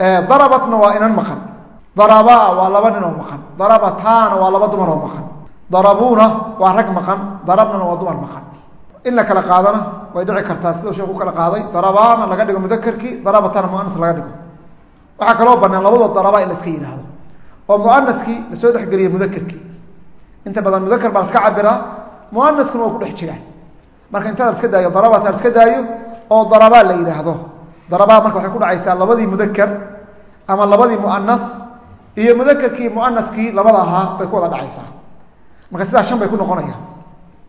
Darabatna waa inan maqan. Darabaa waa laba nin oo maqan darabataana waa laba dumar oo maqan. Darabuuna waa rag maqan. Darabnana waa dumar maqan. In la kala qaadana way dhici kartaa. Sida sheekh u kala qaaday darabaana laga dhigo mudakerkii darabatana muanas laga dhigo. Waxaa kaloo banaan labadood daraba in la iska yidhaahdo oo muanaskii la soo dhexgeliyo mudakerkii inta badan mudaker baa la iska cabiraa muanaskuna waa ku dhex jiraan marka inta la iska daayo darabata la iska daayo oo darabaa la yidhaahdo darabaa marka waxay ku dhacaysaa labadii mudaker ama labadii muanas iyo mudakerkii muanaskii labada ahaa bay ku wada dhacaysaa. Marka sidaa shan bay ku noqonayaan.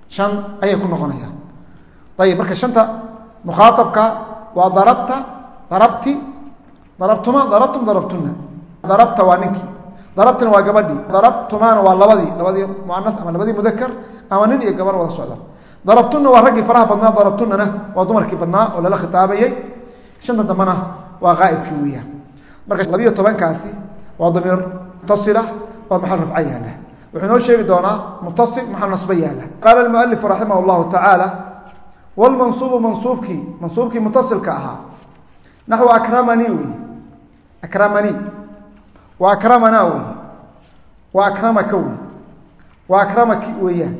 Shan ayay ku noqonayaan. Ayib marka shanta mukhaaabka waa darabta darabti darabtuma darabtum darabtuna darabta waa ninkii darabtina waa gabadhii. Darabtumana waa labadii labadii muanas ama labadii mudaker ama nin iyo gabar wada socda. Darabtuna waa raggii faraha badnaa darabtunana waa dumarkii badnaa oo lala khitaabayey shanta dambena waa qaa'ibkii weeyaan marka labiyo tobankaasi waa damiir mutasila oo maxal rafca yaalla wuxuu inoo sheegi doonaa mutasil maxal nasba yaalla qaala mualifu raximah llahu tacaala wlmansuubu mansuubkii mansuubkii mutasilka ahaa. Naxwu akramanii wey akramanii wa akramanaa wey wa akramaka wey wa akramaki weeyaan.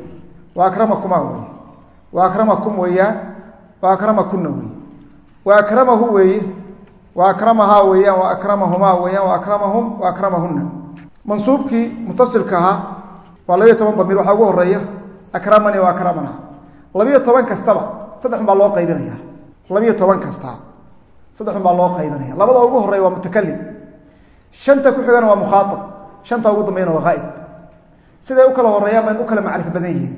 Wa akramakumaa wey wa akramakum weeyaan. Wa akramakuna wey wa akramahu weeye wa akramahaa weeyaan wa akramahumaa weeyaan wa akramahum wa akramahuna mansuubkii mutasilka ahaa waa labiyo toban damiir waxaa ugu horreeya akramanii wa labiyo toban kastaba saddexun baa loo qaybinaya labiyo toban kasta saddexun baa loo qaybinaya labada ugu horreeya waa mutakalim shanta ku xigana waa mukhaaab shanta ugu dambeyna waa haa'ib siday u kala horeeyaan bay u kala macrifo badan yihiin.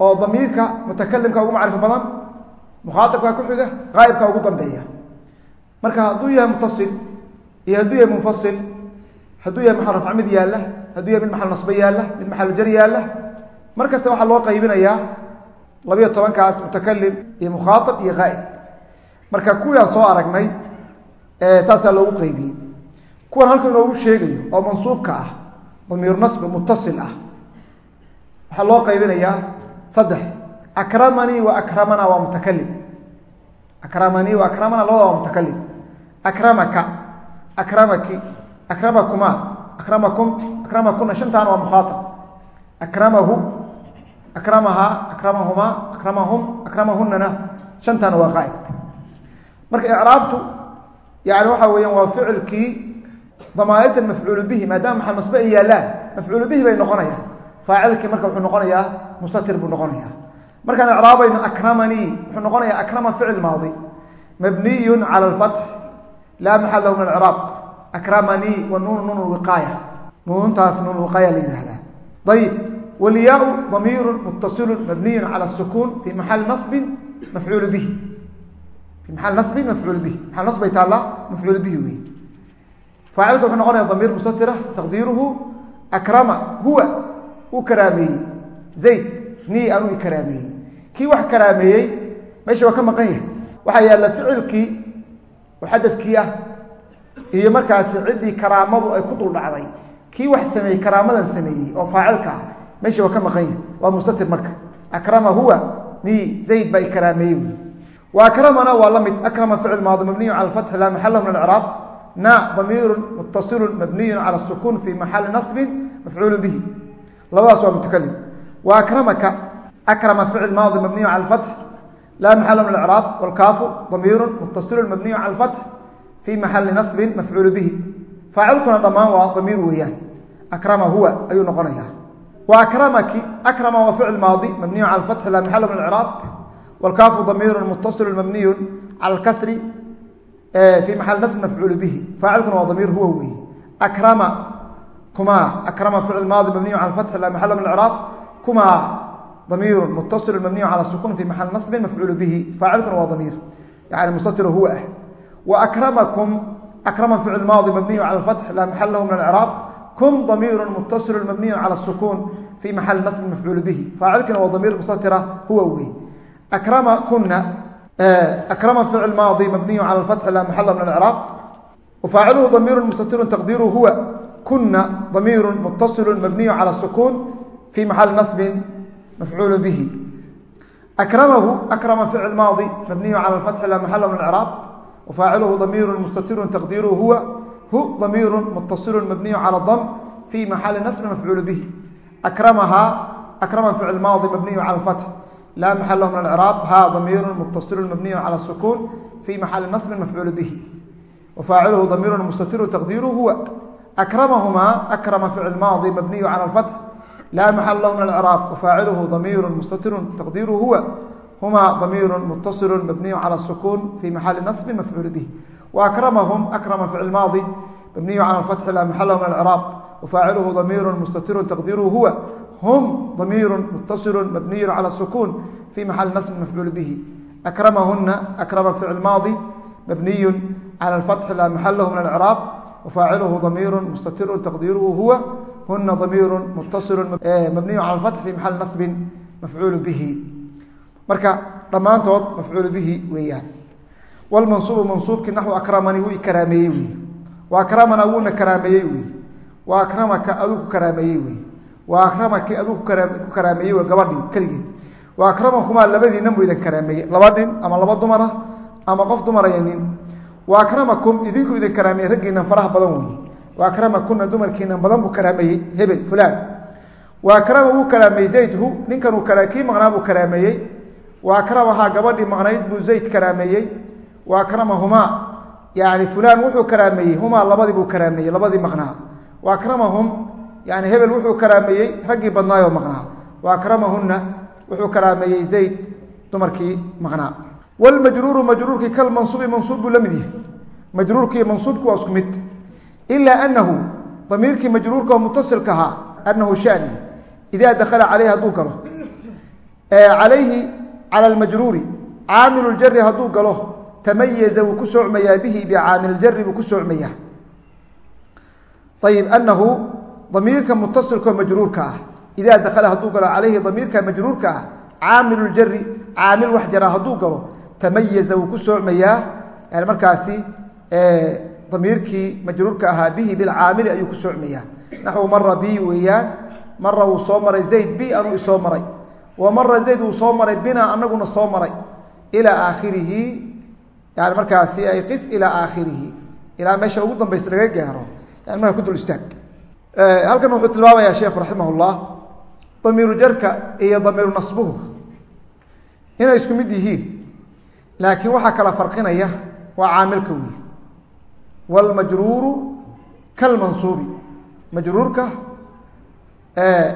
Oo damiirka mutakalimka ugu macrifo badan mukhaaabka ku xiga haa'ibka ugu dambeeya. Marka hadduu yahay mutasil iyo hadduu yahay munfasil hadduu yahay maxal rafc mid yaalla hadduu yahay mid maxal nasbe yaalla mid maxal jar yaalla mar kasta waxaa loo qaybinayaa labiyo tobankaas mutakalim iyo mukhaaab iyo haa'ib marka kuwiaan soo aragnay saasaa loogu qaybiyey. Kuwan halkan inoogu sheegayo oo mansuubka ah damiir nasbi mutasil ah waxaa loo qaybinayaa saddex akramanii wa akramana waa mutakalim akramanii wa akramana labada waa mutakalim akramaka akramaki akramakuma akramakum akramakuna shantaana waa mukhaaab akramahu akramahaa akramahumaa akramahum akramahunana shantaana waa qaa'ib marka icraabtu yani waxa weeyaan waa ficilkii damaairtan mafcuulu bihi maadaama maxal ay yaallaan mafcuulu bihi bay noqonayaan. Faacilkii marka wuxuu noqonayaa mustatir buu noqonaya markaan icraabayno akramanii wuxuu noqonayaa akrama ficil maadi. Mabniyun cala alfatx laa maxal lahu min alciraaq akramanii wa nuunu nuun wiqaaya nuuntaas nuun wiqaaya la yidhahdaa ayib wlyaau damiiru muttasilu mabniyu cala sukuun fi maxali nasbin mafcuulu bihi fi maxali nasbin mafcuulu bihi maxal nasbay taallaa mafcuulu bihi wey faacilka wuxuu noqonaya damiir mustatira taqdiiruhu akrama huwa uu karaameeyey zayd nii anuu i karaameeyey kii wax karaameeyey meesha waa ka maqan yahay. Waxaa yaalla ficilkii oo xadadkii ah iyo markaasi ciddii karaamadu ay ku dul dhacday. Kii wax sameeyey karaamadan sameeyey oo faacilka ah meesha waa ka maqan yahay. Waa mustatir marka. Akrama huwa nii zayd baa i karaameeyey. Wa akramana waa la mid. Akrama ficil maadi mabniyu cala alfatxi laa maxala min alcraab na akrama ficil maadi mabniyu cala alfatx laa maxala min alcraab walkaafu damiiru muttasilu mabniyu cala alfatx fi maxali nasbin mafcuulu bihi faacilkuna dhammaan waa damiir weeyaan akrama huwa ayuu noqonaya wa akramaki akrama waa ficil maadi mabniyu cala alfatxi laa maxala min alcraab walkaafu damiiru muttasilu mabniyu cala alkasri fi maxal nasb mafcuulu bihi faacilkuna waa damiir huwa weeye akrama kuma akrama ficil maadi mabniyu cala alfatxi laa maxala min alcraab kuma damiiru muttasilu mabniyu cala sukuun fi maxal nasbin mafcuulu bihi faacilkuna waa damiir yani mustatiro huwa ah wa akramakum akrama ficil maadi mabniyu cala alfatx laa maxal lahu min alcraab kum damiiru muttasilu mabniyu cala sukuun fi maxali nasbin mafcuulu bihi faacilkuna waa damiir mustatira huwa weeye akrama kuna akrama ficil maadi mabniyu cala alfatxi laa maxala min alcraaq wafaaciluhu damiiru mustatiru taqdiiru huwa kuna damiiru muttasilu mabniyu cala sukuun fi maxali nasbin mafcuulu bihi akramahu akrama ficil maadi mabniyu cala alfatxi laa maxala min alcraaq wafaaciluhu damiiru mustatiru taqdiiru huwa hu damiiru muttasilu mabniyu cala dam fi maxali nasbin mafcuulu bihi akramaha akrama ficil maadi mabniyu cala alfatx laa maxal lahu min alcraab ha damiiru muttasilu mabniyu cala sukuun fi maxali nasbin mafcuulu bihi wafaaciluhu damiiru mustatiru taqdiiru huwa akramahumaa akrama ficil maadi mabniyu cala alfatx laa maxal lahu min alcraab wafaaciluhu damiiru mustatiru taqdiiru huwa humaa damiiru muttasilu mabniyu cala sukuun fi maxali nasbin mafcuulu bihi. Waakramahum akrama ficil maadi mabniyu cala alfatxi laa maxal lahu min alcraab wafaaciluhu damiiru mustatiru taqdiiru huwa hum damiiru muttasilu mabniyu cala sukuun fi maxali nasbin mafcuulu bihi. Akramahuna akrama ficil maadi mabniyu cala alfatxi laa maxal lahu min alcraab wafaaciluhu damiiru mustatiru taqdiiruhu huwa huna damiiru muttasilu mabniyu cala alfatxi fi maxali nasbin mafcuulu bihi. Marka dhammaantood mafcuulu bihi weeyaan. Wlmansuubu mansuubkii naxwu akramanii wuu i karaameeyey wey wa akramana wuuna karaameeyey wey wa akramaka aduu ku karaameeyey wey wa akramaki aduu ku karaameeyey w gabadhii keligeed wa akramakumaa labadiina buu idin karaameeyey. Laba nin ama laba dumara ama qof dumaraya nin. Wa idinku idin karaameeyey raggiinan faraha badan wey wa akramakuna dumarkiinan badan buu karaameeyey hebel fulaan. Wa akrama wuu karaameeyey zaydhu ninkan kii maqnaa buu karaameeyey. Wa gabadhii maqnayd buu zayd karaameeyey. Wa akramahumaa yani fulaan wuxuu karaameeyey humaa labadii buu karaameeyey labadii maqnaa. Wa akramahum yani hebel wuxuu karaameeyey raggii badnaayoo maqnaa. Wa akramahuna wuxuu karaameeyey zayd dumarkii maqnaa. Wlmajruuru majruurkii kalmansuubi mansuub buu la mid yahay. Majruurkii mansuubki waa isku mid ilaa anahu damiirkii majruurka oo mutasilka ahaa anahu shani idaa dakala caleyhi hadduu galo calayhi cala almajruuri caamilu ljari hadduu galo tamayaza wuu ku soocmayaa bihi bicaamil jari buu ku soocmayaa ayib anahu damiirka mutasilka oo majruurka ah idaa dakala hadduu galo calayhi damiirka majruurka ah caamilu ljari caamil wax jara hadduu galo tamayaza wuu ku soocmayaa yani markaasi damiirkii majruurka ahaa bihi bilcaamili ayuu ku soocmayaa naxwu mara bi weeyaan mara wuu soo maray. Zayd bi anuu isoo maray. Wa mara zayd wuu soo maray bina anaguna soo maray. Ilaa aakhirihi yani markaasi ay qif ilaa aakhirihi. Ilaa meesha ugu dambaysa laga gaaro yani markaa ku dul istaag. Halkan wuxuu tilmaamayaa sheekhu raximah llah damiiru jarka iyo damiiru nasbuhu. Inay isku mid yihiin laakiin waxaa kala farqinaya waa caamilka wey wاlmajruuru kalmansuubi majruurka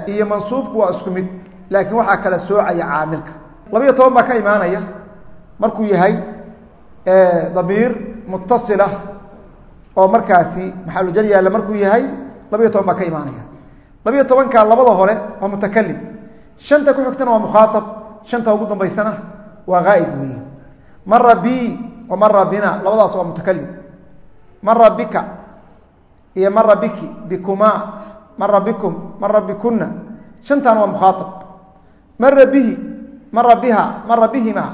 iyo mansuubku waa isku mid. laakiin waxaa kala soocaya caamilka. labiyo toban baa ka imaanaya. Markuu yahay damiir mutasila oo markaasi maxalujar yaalla markuu yahay labiyo toban baa ka imaanaya. labiyo tobanka labada hore waa mutakalim shanta ku xigtana waa mukhaaab shanta ugu dambaysana waa ghaa'ib weeye mara bi wa mara bina labadaas waa mutakalim mara bika iyo mara biki bikumaa mara bikum mara bikuna shantaana waa mukhaaab mara bihi mara biha mara bihima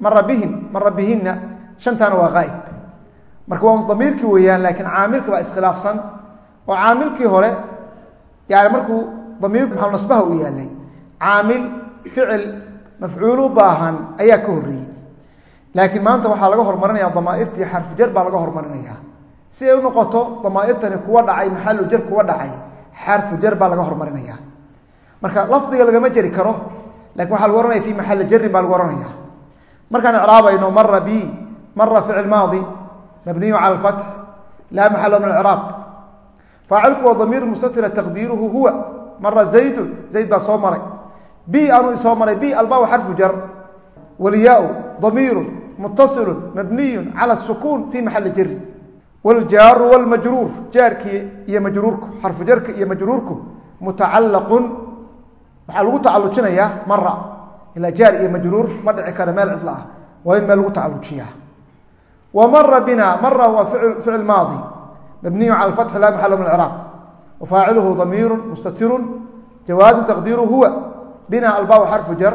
mara bihim mara bihina shantaana waa ghaa'ib marka waa damiirkii weeyaan laakiin caamilka baa iskhilaafsan. Oo caamilkii hore yani markuu damiirku maxal nasbaha u yaalay caamil ficil mafcuul u baahan ayaa ka horreeyey laakiin maanta waxaa laga hormarinaya damaairtii xarfujar baa laga hormarinaya si ay u noqoto damaairtani kuwa dhacay maxalu jar kuwa dhacay xarfu jar baa laga hormarinaya. Marka lafdiga lagama jeri karo laakiin waxaa lagu ohanaya fi maxali jarin baa lagu ohanaya markaan icraabayno mara bi mara ficil maadi mabniyu cala alfatx laa maxalo min alcraab faacilku waa damiir mustatira taqdiiruhu huwa mara zaydun zayd baa soo maray. Bi anuu isoo maray bi albaa xarfu jar. Waliyaau damiiru mutasilu mabniyu cala sukuun fi maxali jari wljaaru wlmajruur jaarkii iyo majruurku xarfujarka iyo majruurku mutacalaqun waxaa lagu tacalujinayaa mara ilaa jaar iyo majruur ma dhici kara meel cidla ah waa in meel lagu tacalujiyaa wa mara bina mara waa ficil maadi mabniyu cala fatxi laa maxala min ciraaq wa mustatirun jawaazu taqdiiru huwa bina albaabu xarfu jar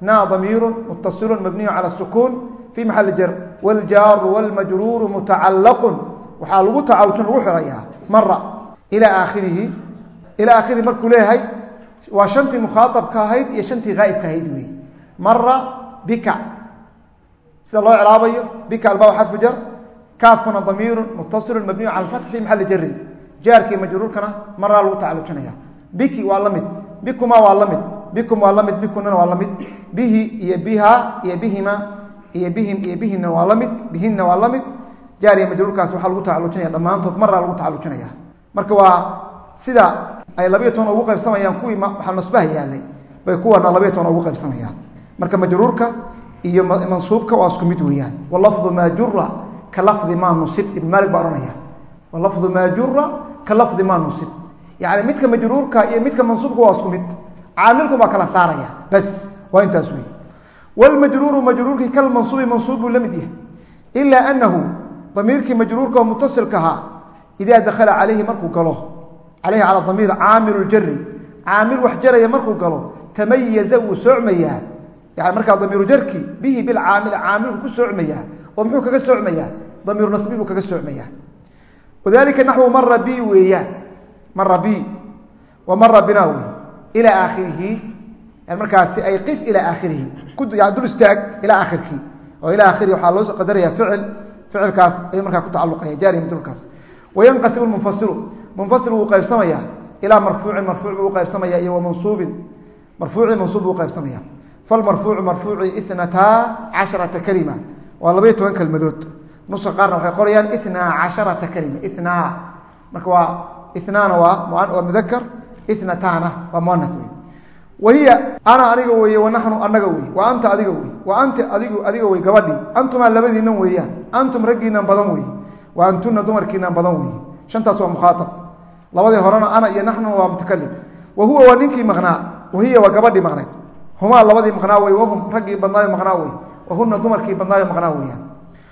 na damiiru mutasilu mabniyu cala sukuun fii maxali jar wljaaru wlmajruuru mutacalaqun waxaa lagu tacalujin lagu xirayaa mara ilaa aakhirihi ilaa aakhirihi markuu leeyahay waa shantii mukhaaabka ahayd iyo shantii haa'ibka ahayd wey mara bika sida loo cilaabayo bika albaa xarfu jar kaafkuna damiiru mutasilu mabniyu cala fatx fi maxali jarin jaarkii majruurkana maraa lagu tacalujinaya biki waa la bikuma waa la bikum waa la bikunana waa la bihi iyo biha iyo bihima iyo bihim iyo bihinna waa la bihinna waa la jaariya majruurkaas waxaa lagu tacalujinaya dhammaantood maraa lagu tacalujinaya marka waa sida ay labiyo toban ugu qaybsamayaan kuwii maxal nasbaha yaalay bay kuwana labiyo toban ugu qaybsamayaan. Marka majruurka iyo mansuubka waa isku mid weeyaan. Walafdu maa jura ka lafdi maa nusib ibn maalik baa ohanaya walafdu maa jura ka lafdi maa nusib. Yani midka majruurka iyo midka mansuubka waa isku mid. Caamilku baa kala saaraya bas waa intaas wey wlmajruuru majruurkii kalmansuubi mansuub buu yahay. Ilaa anahu damiirkii majruurka oo mutasilka ahaa idaa dakhala calayhi markuu galo. Calayhi cala damiir caamilu jari caamil wax jaraya markuu galo tamayaza wuu soocmayaa. Yani markaa damiiru jarki bihi bilcaamil caamilku ku soocmayaa. Oo muxuu kaga soocmayaa? Damiiru nasbi buu kaga soocmayaa. Wadalika naxwu mara bi weeyaan mara bi. Wa mara bina wey ilaa aakhirihi. Markaasi ay qif ilaa aakhirihi. Dul istaag ilaa akhirkii oo ilaa akhirihi waxaa loo qadaraya ficil ficilkaas ayuu markaa ku tacaluqaya jaari majruurkaas wayanqasimu munfasilu munfasil wuu qaybsamaya ilaa marfuucin marfuuc buu uqaybsamaya iyo wamansuubin marfuuci mansuub buu uqaybsamaya falmarfuucu marfuuci inataa casharata kalima waa labaiyo toban kelmadood nuska qaarna waxay qorayaan inaa casharata kalima inaa marka waa inaana waa mudakar inataana waa muana wey wahiya ana aniga weeye wanaxnu anaga wey wa anta adiga wey wa anta adigu adiga wey gabadhii antumaa labadiinan weeyaan antum raggiinan badan wey wa antuna dumarkiinan badan wey shantaas waa mukhaaab labadii horena ana iyo naxnu waa mutakalim wa huwa waa ninkii maqnaa wahiya waa gabadhii maqnayd humaa labadii maqnaa wey wahum raggii badnaayo maqnaa wey wahuna dumarkii badnaayo maqnaa weeyaan.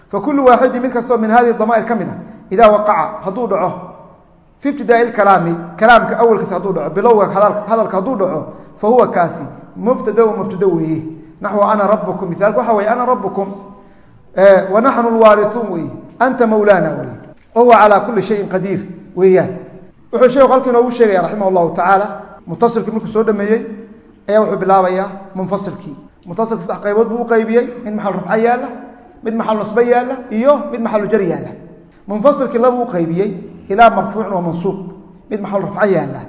Fa kullu waaxidin mid kastoo min hadihi damaa'ir fi ibtidaai kalaami kalaamka awalkiisa hadduu dhaco bilowga hadalka hadduu dhaco fa huwa kaasi mubtada mubtada weeye naxwu ana rabukum miaalku waxa weye ana rabukum wa naxnu lwaariuun weeye anta mawlaana weye wa huwa calaa kuli shayin qadiir weeyaan. Wuxuu sheekhu halkii inoogu sheegaya raximah llahu tacaala mutasilkii markuu soo dhameeyey ayaa wuxuu bilaabayaa munfasilkii mutasilka saddex qaybood buu uqaybiyey mid maxal rafco yaalla mid maxal nasbe yaalla iyo mid maxalu jar yaalla munfasilkii labuu uqaybiyey ilaa marfuucin wa mansuub. Mid maxal rafco yaalla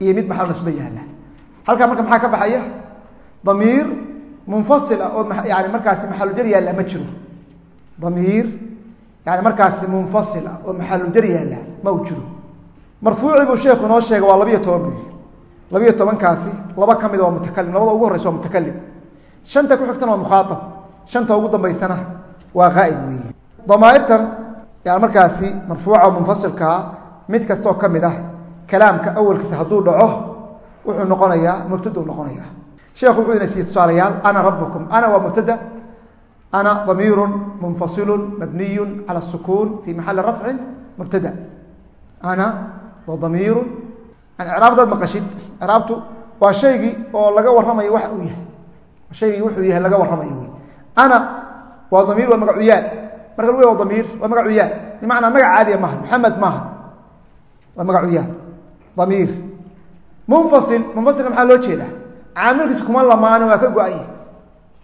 iyo mid maxal nasbe yaalla. Halkaa marka maxaa ka baxaya? Damiir munfasil ah oo yani markaasi maxalujar yaalla ma jiro. Damiir yani markaasi munfasil ah oo maxalujar yaalla ma u jiro. Marfuucii buu sheekhu inoo sheegay waa labiyo toban labiyo tobankaasi laba ka mida waa mutakalim labada ugu horreysa waa mutakalim shanta ku xigtana waa mukhaaab shanta ugu dambaysana waa haa'ib weeye damaairtan yani markaasi marfuuca munfasilkaa mid kastaoo ka mid ah kalaamka awalkiisa hadduu dhaco wuxuu noqonayaa mubtada u noqonaya sheekhu wuxuu ina siiyey tusaalayaal ana rabukum ana waa mubtada ana damiiru munfasilu mabniyu cala sukuun fi maxali rafcin mubtada ana waa damiiru icraab hadaad maqashid icraabtu waa shaygii oo laga warramayo waxa uu yahay. Shaygii wuxuu yahay laga warramayo ana waa damiir waa magacuyaal marka lagu waa damiir waa magacuyaal bimacnaa magac caadiya maaha maxamed maaha. Waa magacuyaal damiir. Munfasil munfasilna maxaa loo jeedaa? Caamilkiisa kuma lamaana waa ka go-an yahay.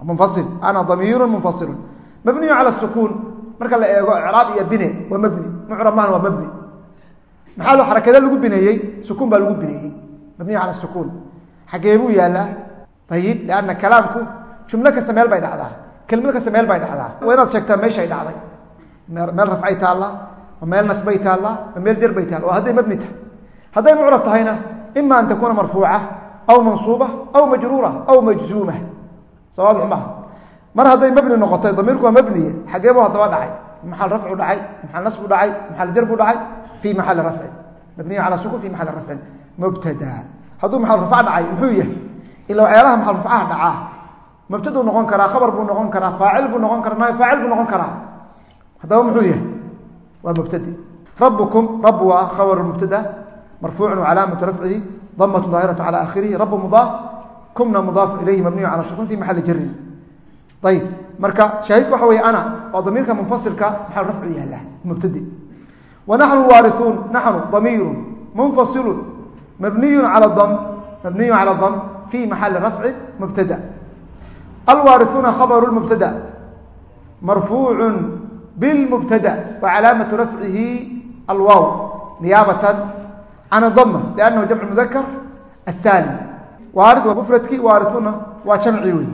Munfasil. Ana damiiru munfasilu mabniyu cala sukuun. Marka la eego icraab iyo bine waa mabni. Mucrab mahna waa mabni. Maxaa loo xarakada lagu bineeyey? Sukuun baa lagu bineeyey. Mabniyu cala sukuun. Xagee buu yaallaa? Ayib lianna kalaamku jumlo kasta meel bay dhacdaa kelimad kasta meel bay dhacdaa. Waa inaad sheegtaa meeshay dhacday. Meel rafcay taallaa ma meel nasbay taallaa ma meel jar bay taalla waa hadday mabni tahay. Hadday mucrab tahayna ima an takuuna marfuuca aw mansuuba aw majruura aw majzuuma. Soo waadix maaha mar hadday mabni noqotay damiirku waa mabniye xagee buu haddaba dhacay. Maxal rafcu dhacay maxal nasbu dhacay maxal jarbu dhacay fi maxali rafcin mabniyu cala sukun fi maxali rafcin. Mubtada. Hadduu maxal rafca dhacay muxuu yahay? Ila waxyaalaha maxal rafcaha dhacaa mubtaduu noqon karaa khabar buu noqon karaa faacil buu noqon karaa naay faacil buu noqon karaa. Haddaba muxuu yahay? Waa mubtadi. Rabukum rabu waa khabaru mubtada marfuucun wacalaamatu rafcihi damatu daahiratu cala aakhirihi rabu mudaaf kumna mudaafu ilayhi mabniyu cala sukun fi maxali jarin ayib marka shaahidku waxa weye ana oo damiirka munfasilka maxal rafcu yaalla mubtadi. Wa naxnu naxnu damiiru munfasilu mabniyu cala dam mabniyu cala dam fi maxali rafcin mubtada alwaariuuna khabaru mubtada marfuucu bilmubtada wa calaamatu rafcihi alwaaw niyaabatan can dama liannahu jamcu mudakar athaalim waari waa mufradkii waariuuna waa jamci wey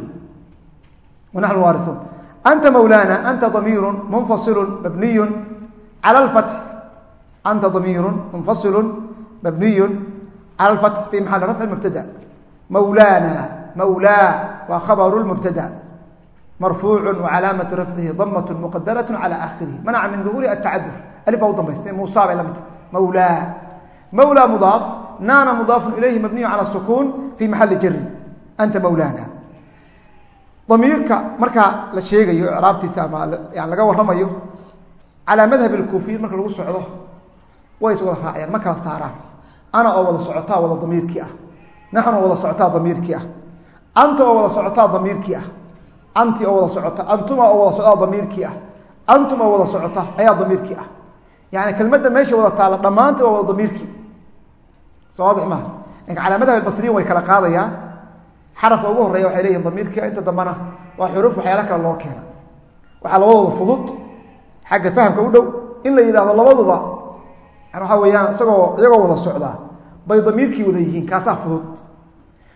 wanaxnu waariuun anta mawlaana anta damiiru munfasilu mabniyu cala alfatx anta damiiru munfasilu mabniyu cala alfatx fi maxali rafci mubtada mawlaana mawlaa waa khabaru mubtada marfuucu wacalaamatu rafcihi damat muqadaraة calى akhirihi manaca min duhuuri atacadur alif baa u dambaysa muusa bay la mid tahay mawlaa mawlaa mudaaf naana mudaafu ilayhi mabniyu cala sukuun fi maxali jari anta mawlaana damiirka markaa la sheegayo icraabtiisa ama yani laga warramayo calaa madhab اlkuufiyiin marka lagu socdo way is wada raaciyaan ma kala saaraan ana oo wada socotaa wada damiirkii ah naxnu oo wada socotaa damiirkii ah anta oo wada socotaa damiirkii ah. Anti oo wada socota. Antuma oo wada socdaa damiirkii ah. Antum wada socota ayaa damiirkii ah. Yani kelmadda meesha wada taalla dhammaanta waa wada damiirkii. Soo waadix maha laakiin calaa way kala qaadayaan. Xarafka ugu horreeya waxay leeyihiin damiirkii inta dambana waa xuruuf waxyaala kale loo keena. Waxaa labadooda fudud. Xagga fahamka u dhow. In la yidhahdo labaduba waxaa weeyaan isagoo iyagoo wada socdaa. Bay damiirkii wada yihiin. Kaasaa fudud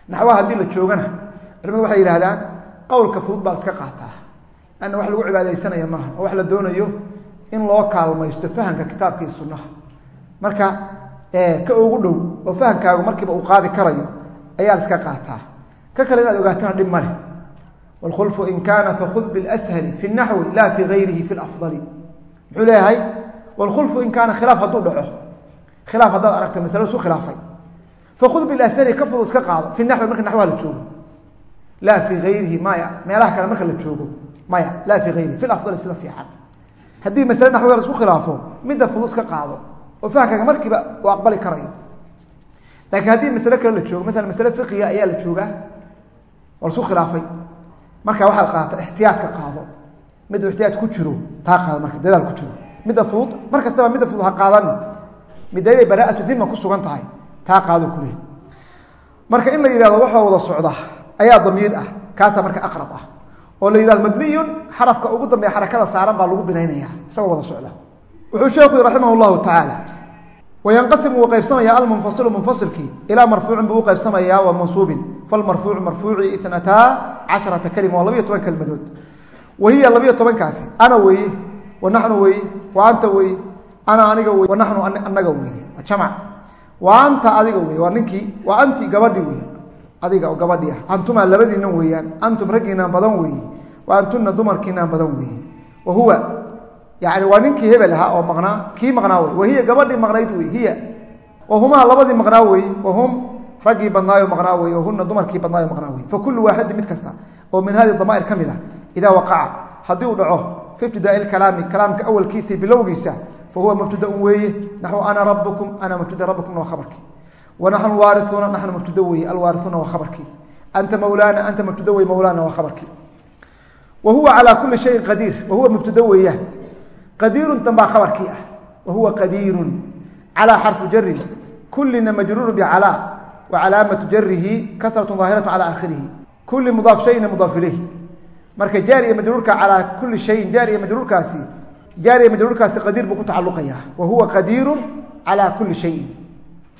naxwaha haddii la joogana culimadu waxay yidhahdaan qowlka fudud baa iska qaataa. Anna wax lagu cibaadaysanaya maaha oo wax la doonayo in loo kaalmaysto fahamka kitaabka iyo sunnaha. Marka ka ugu dhow oo fahamkaagu markiiba uu qaadi karayo ayaa la iska qaataa. Ka kale inaad ogaatana dhib male wlkhulfu in kaana fakud bilshali fi naxwi la fi gayrihi fi lafdali muxuu leeyahay? Wlkhulfu in kaana khilaaf hadduu dhaco. Khilaaf haddaad aragta masalo isu khilaafay fakud bilashali ka fudud iska qaado. Fi naxwi marka naxwaha la joogo. Laa fi ayrihi maya. Meelaha kale marka la joogo maya. Laa fi ayrihi fi afdali sida fiican. Haddii masle naxwiga la isku khilaafo midda fudud iska qaado. Oo fahamkaaga markiiba uu aqbali karayo. Laakiin haddii masle kale la joogo maala masle fiqiga ayaa la joogaa oo la isku khilaafay marka waxaad qaata ixtiyaadka qaado. Miduu ixtiyaad ku jiro taa qaado marka dadaal ku jiro. Midda fudud mar kastaba midda fudud ha taa qaado kuleh marka in la yidhahdo waxaa wada socda ayaa damiir ah kaasaa marka aqrab ah oo la yihahdo mabniyun xarafka ugu dambeeya xarakada saaran baa lagu binaynaya isagoo wada socda. Wuxuu sheekhu raximah llahu tacaala wayanqasimu wuu qaybsamaya almunfasilu munfasilkii ilaa marfuucin buu u qaybsamayaa wa mansuubin falmarfuucu marfuuci itnataa casharata kalima waa labiyo toban kelmadood. Wa hiya tobankaasi ana weeye wa naxnu weeye wa anta weeye ana aniga weye wa naxnu anaga weeye waa wa anta adiga wey waa ninkii waa anti gabadhi wey adiga oo gabadhi ah. Antumaa labadiina weeyaan. Antum raggiinaan badan weeye wa antuna dumarkiinaan badan weeye wa huwa yani waa ninkii hebel ahaa oo maqnaa kii maqnaa wey wa gabadhii maqnayd wey hiya. Wahumaa labadii maqnaa weye wahum raggii badnaayo maqnaa weye wahuna dumarkii badnaayo maqnaa weye fa kullu waaxidin mid kasta oo min hadi damaa'ir ka mid ah idaa waqaca haddii uu dhaco fi ibtidaai kalaami kalaamka awalkiisa bilowgiisa fahuwa mabtada weeye naxw ana rabukum ana mabtada rabukumna waa khabarkii wanaxnu waarisuuna naxnu mabtada weye alwaarisuuna waa khabarkii anta mawlaana anta mabtada wey mawlaana waa khabarkii wa calaa kuli shayin qadiir wa huwa weeyaan qadiirun danbaa khabarkii ah wa qadiirun calaa xarfu jarin kulina majruuru bcalaa wa jarihi kasratu aahiratu cala aakhirihi kulli mudaaf shayna mudaaf marka jaar iyo majruurka calaa kuli shayin jaar iyo majruurkaasi jaar iyo majruurkaasi qadiir buu ku tacaluqaya wa huwa qadiiru calى kuli shayin.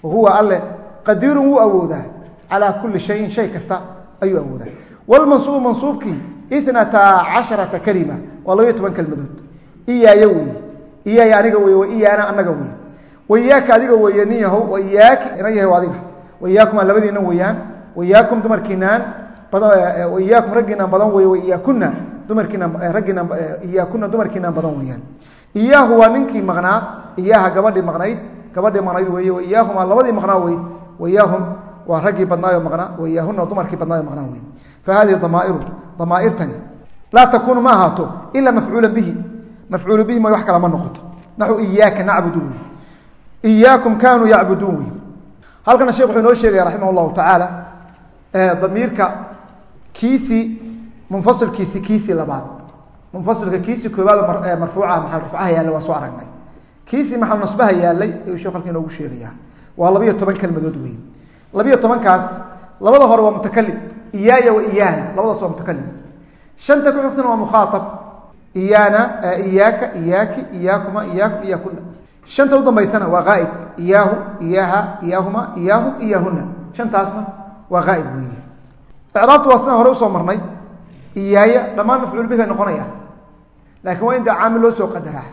Wa huwa alle qadiirun wuu awoodaa. Calaa kuli shayin shay kasta ayuu awoodaa. Wlmansuubu mansuubkii itnata casharata kalima waa labayo toban kelmadood. Iyaaya weeye. Iyaaya aniga weye wa iyaana anaga weye wayaaka adiga weeye nin yahow wayaaki ina yahay adiga. Wayaakumaa labadiina weeyaan. Wayaakum dumarkiinaan iyaakum raggiinaan badan wey wayaakuna dumarkiinaan raggiinaan iyaakuna dumarkiinaan badan weeyaan. Iyaahu waa ninkii maqnaa iyaaha gabadhii maqnayd gabadhii maqnayd weeye waiyaahumaa labadii maqnaa wey wayaahum waa raggii badnaayo maqnaa wayaahuna dumarkii badnaayo maqnaa wey fa hadihi damaa'iru damaairtani laa takuunu ma ahaato ila mafcuula bihi. Mafcuulu bihi mooy wax kala ma noqoto. Naxu iyaaka nacbudu wey iyaakum kaanuu yacbuduun wey halkana shekh wuxuu inoo sheegaya raximah llahu tacaala damiirka kiisii munfasilkiisi kiisii labaad munfasilka kiisii koobaad marfuucaha maxal rafcaha yaallay waa soo aragnay kiisii maxal nasbaha yaallay ayuu shekh halka inoogu sheegaya waa labiyo toban kelmadood wey labiyo tobankaas labada hore waa mutakalim iyaaya wa iyaana labadaas waa mutakalim shanta ku xigtana waa mukhaaab iyaana iyaaka iyaaki iyaakuma iyaakum iyaakuna shanta u dambaysana waa aaib iyaahu iyaaha iyaahuma iyaahu iyaahuna shantaasna waa aaib weeye icraabtu waa sidaan hore u soo iyaaya dhammaan mafcuul bih bay noqonayaan. Laakiin waa in dee caamil loo soo qadaraa.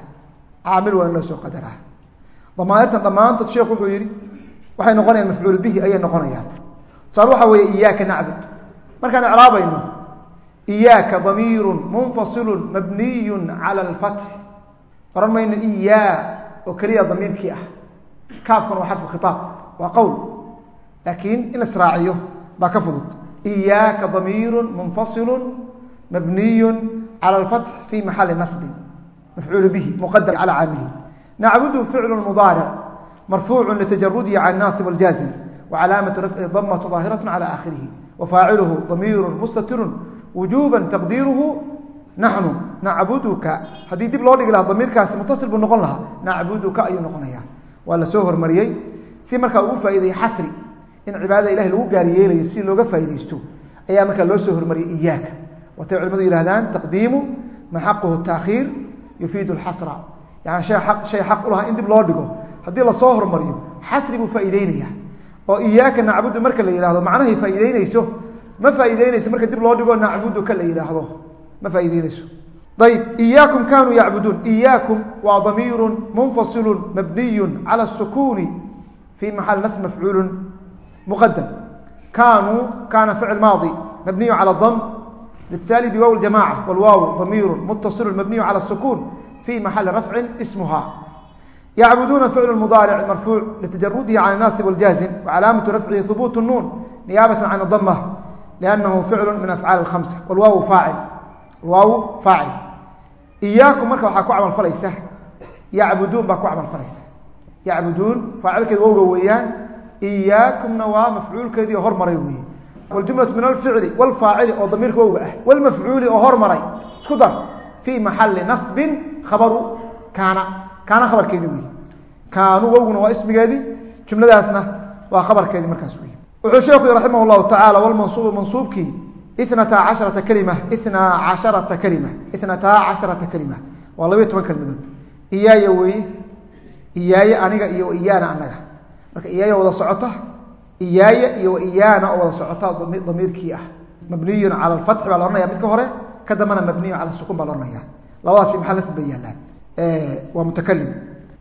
Caamil waa in loo soo qadaraa. Damaairtan dhammaantood sheekh wuxuu yihi waxay noqonayaan mafcuul bihi ayay noqonayaan. Tusaale waxaa weeye iyaaka nacbud markaan icraabayno iyaaka damiiru munfasilu mabniyu cala alfatx oran mayno iyaa oo keliya damiirkii ah. Kaafkuna waa xarfu khitaab waa qowl. Laakiin in la israaciyo baa ka fudud. Iyaaka damiiru munfasilu mabniyu cala alfatx fi maxali nasbin mafcuulu bihi muqadam cala caamilihi nacbudu ficlu mudaaric marfuucu litajarudihi can naasib aljaazim wacalaamatu rafcihi damatu daahiraة cala aakhirihi wafaaciluhu damiiru mustatiru wujuba taqdiiruhu naxnu nacbuduka haddii dib loo dhigi lahaa damiirkaasi mutasil buu noqon lahaa nacbuduka ayuu noqonaya waa la soo hormariyey si markaa ugu faa'ideeyey xasri in cibaadada ilahi lagu gaari yeelayo si looga faa'iideysto ayaa markaa loo soo hormariyey iyaaka watay culimadu yihahdaan taqdiimu maxaquhu taakhiir yufiidu lxasra yani hay a shay xaq u lahaa in dib loo dhigo. Haddii la soo hormariyo xasri buu faa'iideynaya oo iyaaka nacbudu marka la yihahdo macnahay faa'iideyneyso ma faa'iideyneyso marka dib loo dhigo nacbuduka la yidhaahdo? Ma faa'iideyneyso ayb iyaakum kanuu yacbuduun. Iyaakum waa damiiru munfasilu mabniyu cala الsukuni fi maxali nasb mafcuulu muqadam kanuu kana ficil maadi mabniyu cala dam litisaali biwaw ljamaca wlwaaw damiiru mutasilu mabniyu cala الsukun fi maxali rafci ismuha yacbuduuna ficlu mudaaric marfuuc litajarudihi can naasib wاljaazim wacalaamatu rafcihi hubuut nuun niyaabata can dama liannahu ficlu min afcaali اhamsa wlwaaw faacil waaw faacil iyaakum marka waxaa ku camal falaysa yacbuduun baa ku camal falaysa yacbuduun faacilkeeda wowga weeyaan iyaakumna waa mafcuulkeedii oo hormaray weeye waljumlatu min alficli wlfaacili oo damiirka wowga ah wlmafcuuli oo hormaray isku dar fii maxali nasbin khabaru kaana kaana khabarkeedii wey kaanu wowguna waa ismigeedii jumladaasna waa khabarkeedii markaas wey wuxuu sheekhu yii raximah llahu tacala wlmansuubu mansuubkii inataa casharata kalima inaa casharata kalima inataa casharata kalima. Waa labayo toban kelmadood. Iyaaya weeye iyaaye aniga iyo iyaana anaga marka iyaaya wada socota iyaaya iyo iyaana oo wada socota damiirkii ah. Mabniyun cala alfatxi baa la ohanaya midka hore ka dambana mabniyu cala sukun baa la ohanaya labadaas nasb bay yaalaan? Waa mutakalim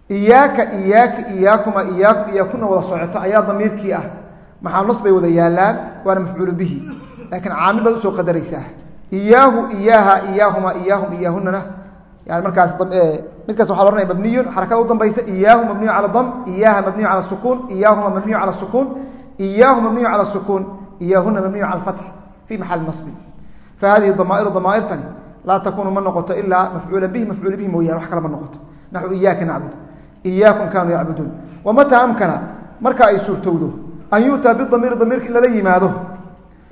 iyaaka iyaaki iyaakuma iyaakum iyaakuna wada socoto ayaa damiirkii ah. Maxaa nos bay wada yaalaan? Waana mafcuulu bihi. Laakiin caamil baad u soo qadaraysaa. Iyaahu iyaaha iyaahuma iyaahum iyaahunana. Yani markaas midkaas waxa la ohanaya mabniyun. Xarakada u dambaysa iyaahu mabniyu cala dam iyaaha mabniyu cala sukuun iyaahuma mabniyu cala sukuun iyaahu mabniyu cala sukuun iyaahuna mabniyu cala fatx fi maxali nasbi fa hadihi damaa'iru damaairtani laa takunu ma noqoto ilaa mafcuula bihi mafcuula bihi mooyane wax kale ma noqoto naxu iyaaka nacbud iyaakum kaanuu yacbuduun wamataa amkana marka ay suurtowdo an yu'taa bidamiiri damiirka in lala yimaado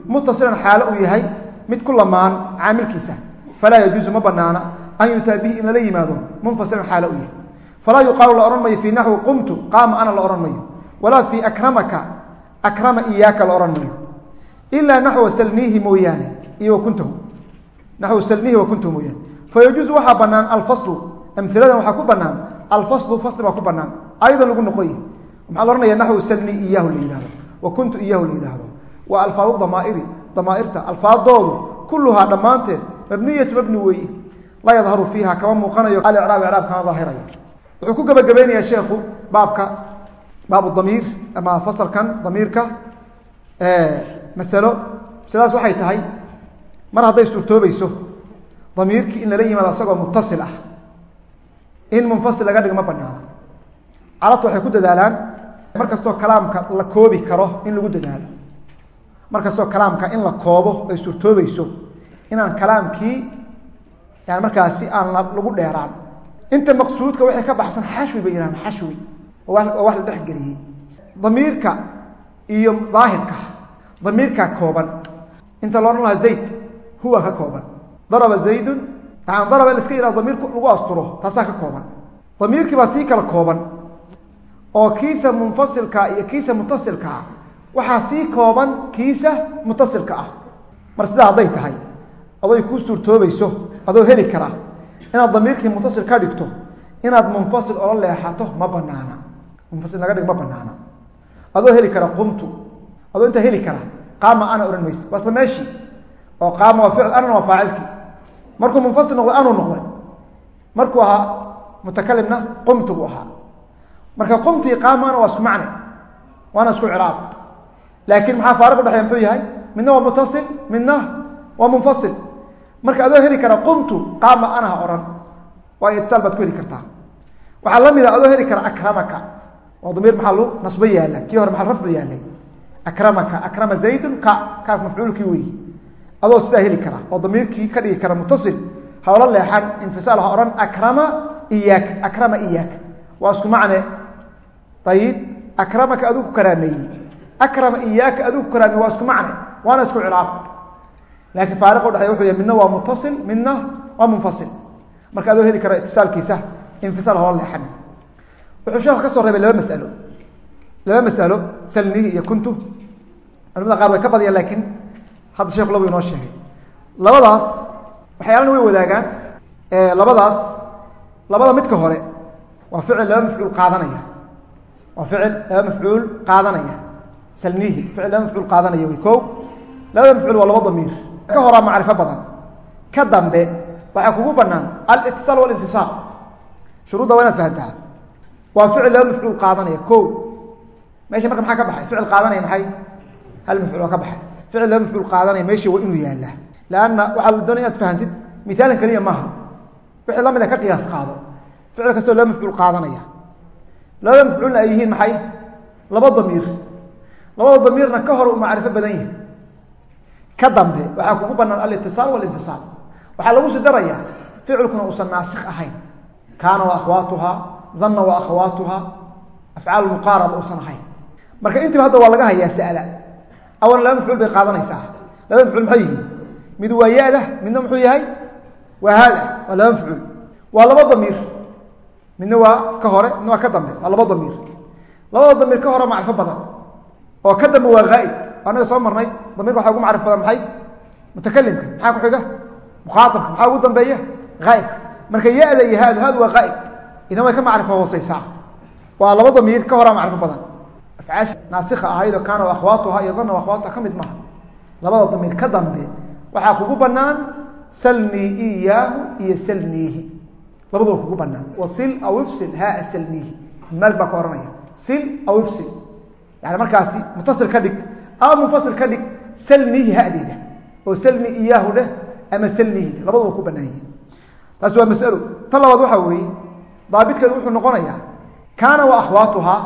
mutasilan xaalo uu yahay mid ku lamaan caamilkiisa falaa yajuusu ma banaana an yutaa bihi in lala yimaado munfasilan xaalo u yahay falaa yuqaalu la odhan mayo fii naxwi qumtu qaama ana la odhan mayo walaa fii akramaka akrama iyaaka la odhan mayo ilaa naxwa salniihi mooyaane iyo wa kuntahu naxwu salniihi wa kuntahu mooyaane. Fa yajuusu waxaa banaan alfaslu amhiladan waxaa ku banaan alfaslu fasli baa ku banaan ayadan lagu noqoy. Maxaa la ohanaya naxwu salni iyaahu la yihahdo wa kuntu la yidhaahdo. Waa alfaadu damaairi damaairta alfaadoodu kulluhaa dhammaanteed mabniyatu mabni weeye laa yadharu fiiha kama muuqanayo. Alicraab icraab kama daahirayo. Wuxuu ku gebagabeynayaa sheekhu baabka baabu damiir ama fasalkan damiirka masalo masaladaas waxay tahay mar hadday suurtoobayso damiirkii in lala yimaado isagoo mutasil ah in munfasil laga dhigo ma banaana carabta waxay ku dadaalaan mar kastoo kalaamka la koobi karo in lagu dadaalo mar kastoo kalaamka in la koobo ay suurtoobayso inaan kalaamkii yani markaasi aan lagu dheeraan inta maqsuudka waxay ka baxsan xashwi bay yihahdan xashwi waa wax la dhexgeliyey damiirka iyo daahirka damiirkaa kooban. Inta lo odhan lahaa zayd huwa ka kooban. Daraba zaydun yani daraba in iska yihahdo damiirku lagu asturo taasaa ka kooban. Damiirkii baa sii kala kooban. Oo kiisa munfasilka iyo kiisa mutasilka ah waxaa sii kooban kiisa mutasilka ah. Mar sidaa hadday tahay adoy kuu suurtoobayso adoo heli kara. Inaad damiirkii mutasil ka dhigto inaad munfasil ola leexato ma banaana munfasil naga dhig ma banaana adoo heli kara qumtu. Adoo intaa heli kara qaama ana ohan mayse waa isla meeshii oo qaama waa ficil anana waa faacilkii. Markuu munfasil noqday anuu noqday. Markuu ahaa mutakalimna qumtu buu ahaa. Marka qumtii qaamana waa isku macne. Waana isku ciraab laakiin maxaa faariq udhexeya muxuu yahay midna waa mutasil midna waa munfasil. Marka adoo heli kara qumtu qaama anaha odhan waa itisaal baad ku heli kartaa. Waxaa la mid a adoo heli kara akramaka waa damiir maxaa lu nasbo yaalla kii hore maxaa rafcu yaallay? Akramaka. Akrama zaydun ka kaaf mafcuulkii weyi adoo sidaa heli kara oo damiirkii ka dhigi kara mutasil hawla leexan infisaal ha odhan akrama iyaaka akrama iyaaka. Waa isku macne. Ayib akramaka aduu ku karaameeyey. Akrama iyaaka aduu ku karaameye waa isku macne. Waana isku cilaab. Laakiin faariq udhexeya wuxuu yahay midna waa mutasil midna waa munfasil. Marka adoo heli kara itisaalkiisa infisaal hawla leexan wuxuu sheekhu ka soo reebay laba masalo. Laba masalo salnihi iyo kuntu. Culimada qaar way ka badiyaan laakiin hadda sheekhu labu inoo sheegay. Labadaas waxyaalana way wadaagaan. Labadaas labada midka hore waa ficil laba mafcuul qaadanaya. Waa ficil laba mafcuul qaadanaya. Salnihi ficil laba mafcuul qaadanaya wey ko labada mafcuul waa laba damiir. Ka horaa macrifo badan. Ka dambe waxaa kugu banaan alitisaal walinfisaal shuruudda waa inaad fahantaa waa ficil laba mafcuul qaadanaya ko meesha marka maxaa ka baxay? Ficil qaadanaya maxay? Hal mafcuul waa ka baxay. Ficil laba mafcuul qaadanaya meesha waa inuu yaallaa. Lanna waxaa la doonaya inaad fahantid mithaalan keliya maaha. Wixii la mid a ka qiyaas qaado. Ficil kastoo laba mafcuul qaadanaya. Labada mafcuulna ay yihiin maxay? Laba damiir. Labada damiirna ka hor uu macrifo badan yahay. Ka dambe waxaa kugu banaan alitisaal walinfisaal waxaa lagu sii darayaa ficilkuna uusan naasik ahayn. Kaana wa akhwaatuha danna wa akhawaatuha afcaal muqaaraba uusan ahayn. Marka intiiba hadda waa laga hayaa sa'la awalan laba mafcuul bay qaadanaysaa. Labada mafcuul maxay yihiin? Mid waa ya-da midna muxuu yahay? Waa haada waa laba mafcuul. Waa laba damiir. Midna waa ka hore midna waa ka dambe. Waa laba damiir. Labada damiir ka hore macrifo badan. Oo ka dambe waa haa'ib anaga soo marnay damiirka waxaa ugu macrif badan maxay? Mutakalimka. Maxaa ku xiga? Mukhaaabka waa idan way ka macrifo hooseysaa waa laba damiir ka horaa macrifo badan. Afcaash naasika ahaydoo kaana akhwaatuha iyo danna akhwaatuha ka mid maaha labada damiir ka dambe waxaa kugu banaan salnii iyaahu iyo salniihi. Labaduba kugu banaan wasil aw ifsil haa salniihi. Maalik baa ka ohanaya sil aw ifsil. Yani markaasi mutasil ka dhig ama munfasil ka dhig salniihi hadeeda oo salni iyaahu dheh ama salniihi. Labaduba ku banaan yihiin taasi waa masalo tan labaad waxaa weeye daabitkeedu wuxuu noqonayaa kaana wa akhwaatuhaa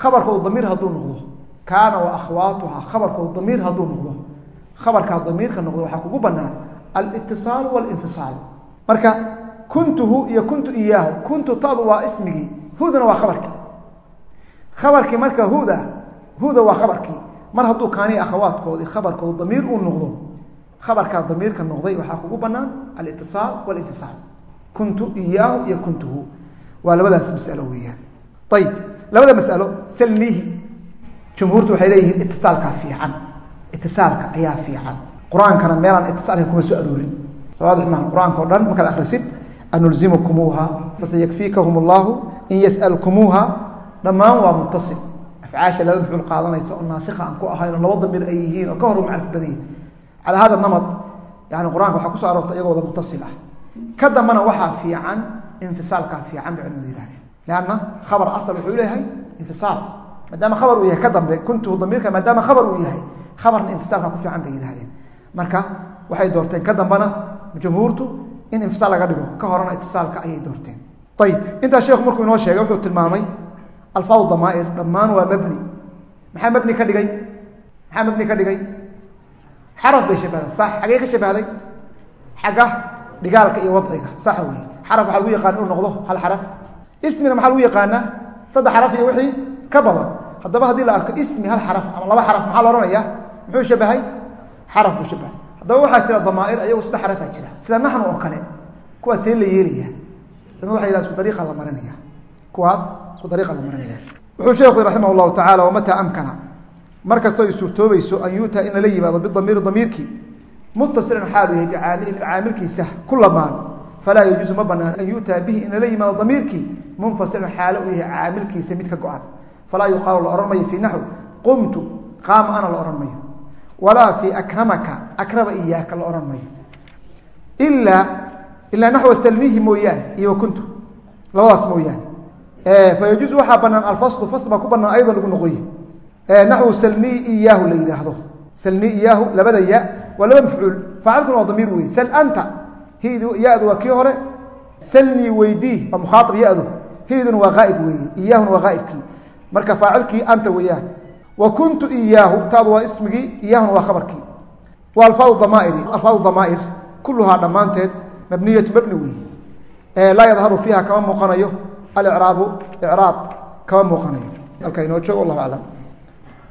khabarkoodu damiir hadduu noqdo. Kaana wa akhwaatuhaa khabarkoodu damiir hadduu noqdo. Khabarkaa damiirka noqdo waxaa kugu banaan alitisaalu walinfisaalu marka kuntuhu iyo kuntu iyaahu kuntu tadu waa ismigii hudana waa khabarkii. Khabarkii marka huda huda waa khabarkii. Mar hadduu kaani akhawaadkoodii khabarkoodu damiir uu noqdo khabarkaa damiirka noqday waxaa kugu banaan alitisaal walinfisaal kuntu iyaahu iyo kuntuhu. Waa labadaas masalo weeyaan. Ayib labada masalo salniihi jumhuurtu waxay leeyihiin itisaalkaa fiican. Itisaalka ayaa fiican. Qur'aankana meelaan itisaalka kuma soo aroorin. Sawaadix maha qur'aanka o dhan markaad akhrisid anulzimukumuuha fasayakfiikahum allahu in yasalkumuuha. Dhammaan waa mutasil afcaasha laba mafcuul qaadanaysa oo naasikha aan ku ahayn oo laba damir ay yihiin oo ka hor macrif badan yihiin calaa hada namad yani qur'aanka waxaa kuso aroortay iyagoo mutasil ah ka dambana waxaa fiican infisaalkaa fiican bay culimadu yihahdeen leanna khabar asal wuxuu leeyahay infisaal. Maadaama khabar uu yahay ka dambe kuntuhu damiirka maadaama khabar uu yahay khabarna infisaalka ku fiican bay yihahdeen marka waxay doorteen ka dambana jumhuurtu in infisaal laga dhigo. Ka horena itisaalka ayay doorteen. Ayib intaa sheekhu markuu inoo sheegay wuxuu tilmaamay alfaadu damaair. Dhammaan waa mabni. Maxaa mabni ka dhigay? Maxaa mabni ka dhigay? Xaraf bay shabahda sax xagee ka shabahday xagga dhigaalka iyo wadciga. Sax wey xaraf waxaa lagu yaqaana inuu noqdo hal xaraf. Ismina maxaa lagu yaqaanaa saddex xaraf iyo wixii ka badan. Haddaba haddii la arko ismi hal xaraf ama laba xaraf maxaa la ohanaya muxuu shabahay xaraf buu shabahay haddaba waxaa jira damaair ayagu saddex xarafaa jira. Sida naxnu oo kale kuwaas see la yeelaya dama waxa yidhaha isku dariiqa la marinaya kuwaas isku dariiqa la marinaya wuxuu sheekhu raximah llahu tacala wamataa amkana? Mar kastoo ay suurtoobayso an yuutaa in lala yimaado bidamiiri damiirkii mutasilan xaalu yahay bicaamilkiisa ku lamaan falaa yajuusu ma banaan an yuutaa bihi in lala yimaado damiirkii munfasilan xaalo uu yahay caamilkiisa mid ka go-an falaa yuqaalu la ohan mayo fii naxwi qumtu qaama ana la ohan mayo walaa fii akramaka akrama iyaaka la ohan mayo ilaa ilaa naxwa salmihi mooyaane iyo wakuntu labadaas mooyaane fayajuusu waxaa banaan alfaslu fasl baa ku banaan ayadoo lagu noqoye naxwu waa laba mafcuul. Faacilkuna waa damiir wey sal anta. Hidu yadu waa kii hore. Salnii weydii waa mukhaaib yadu. Hiduna waa aaib weeye iyaahuna waa aaibkii marka faacilkii anta weeyaan. Wa kuntu iyaahu taadu waa ismigii iyaahuna waa khabarkii. Wa alfaadu damaairi alfaadu damaair kulluhaa dhammaanteed mabniyatu mabni weeye laa yadharu fiiha kama muuqanayo. Alicraabu icraab kama muuqanayo. Halkaa inoo joog wallahu aclam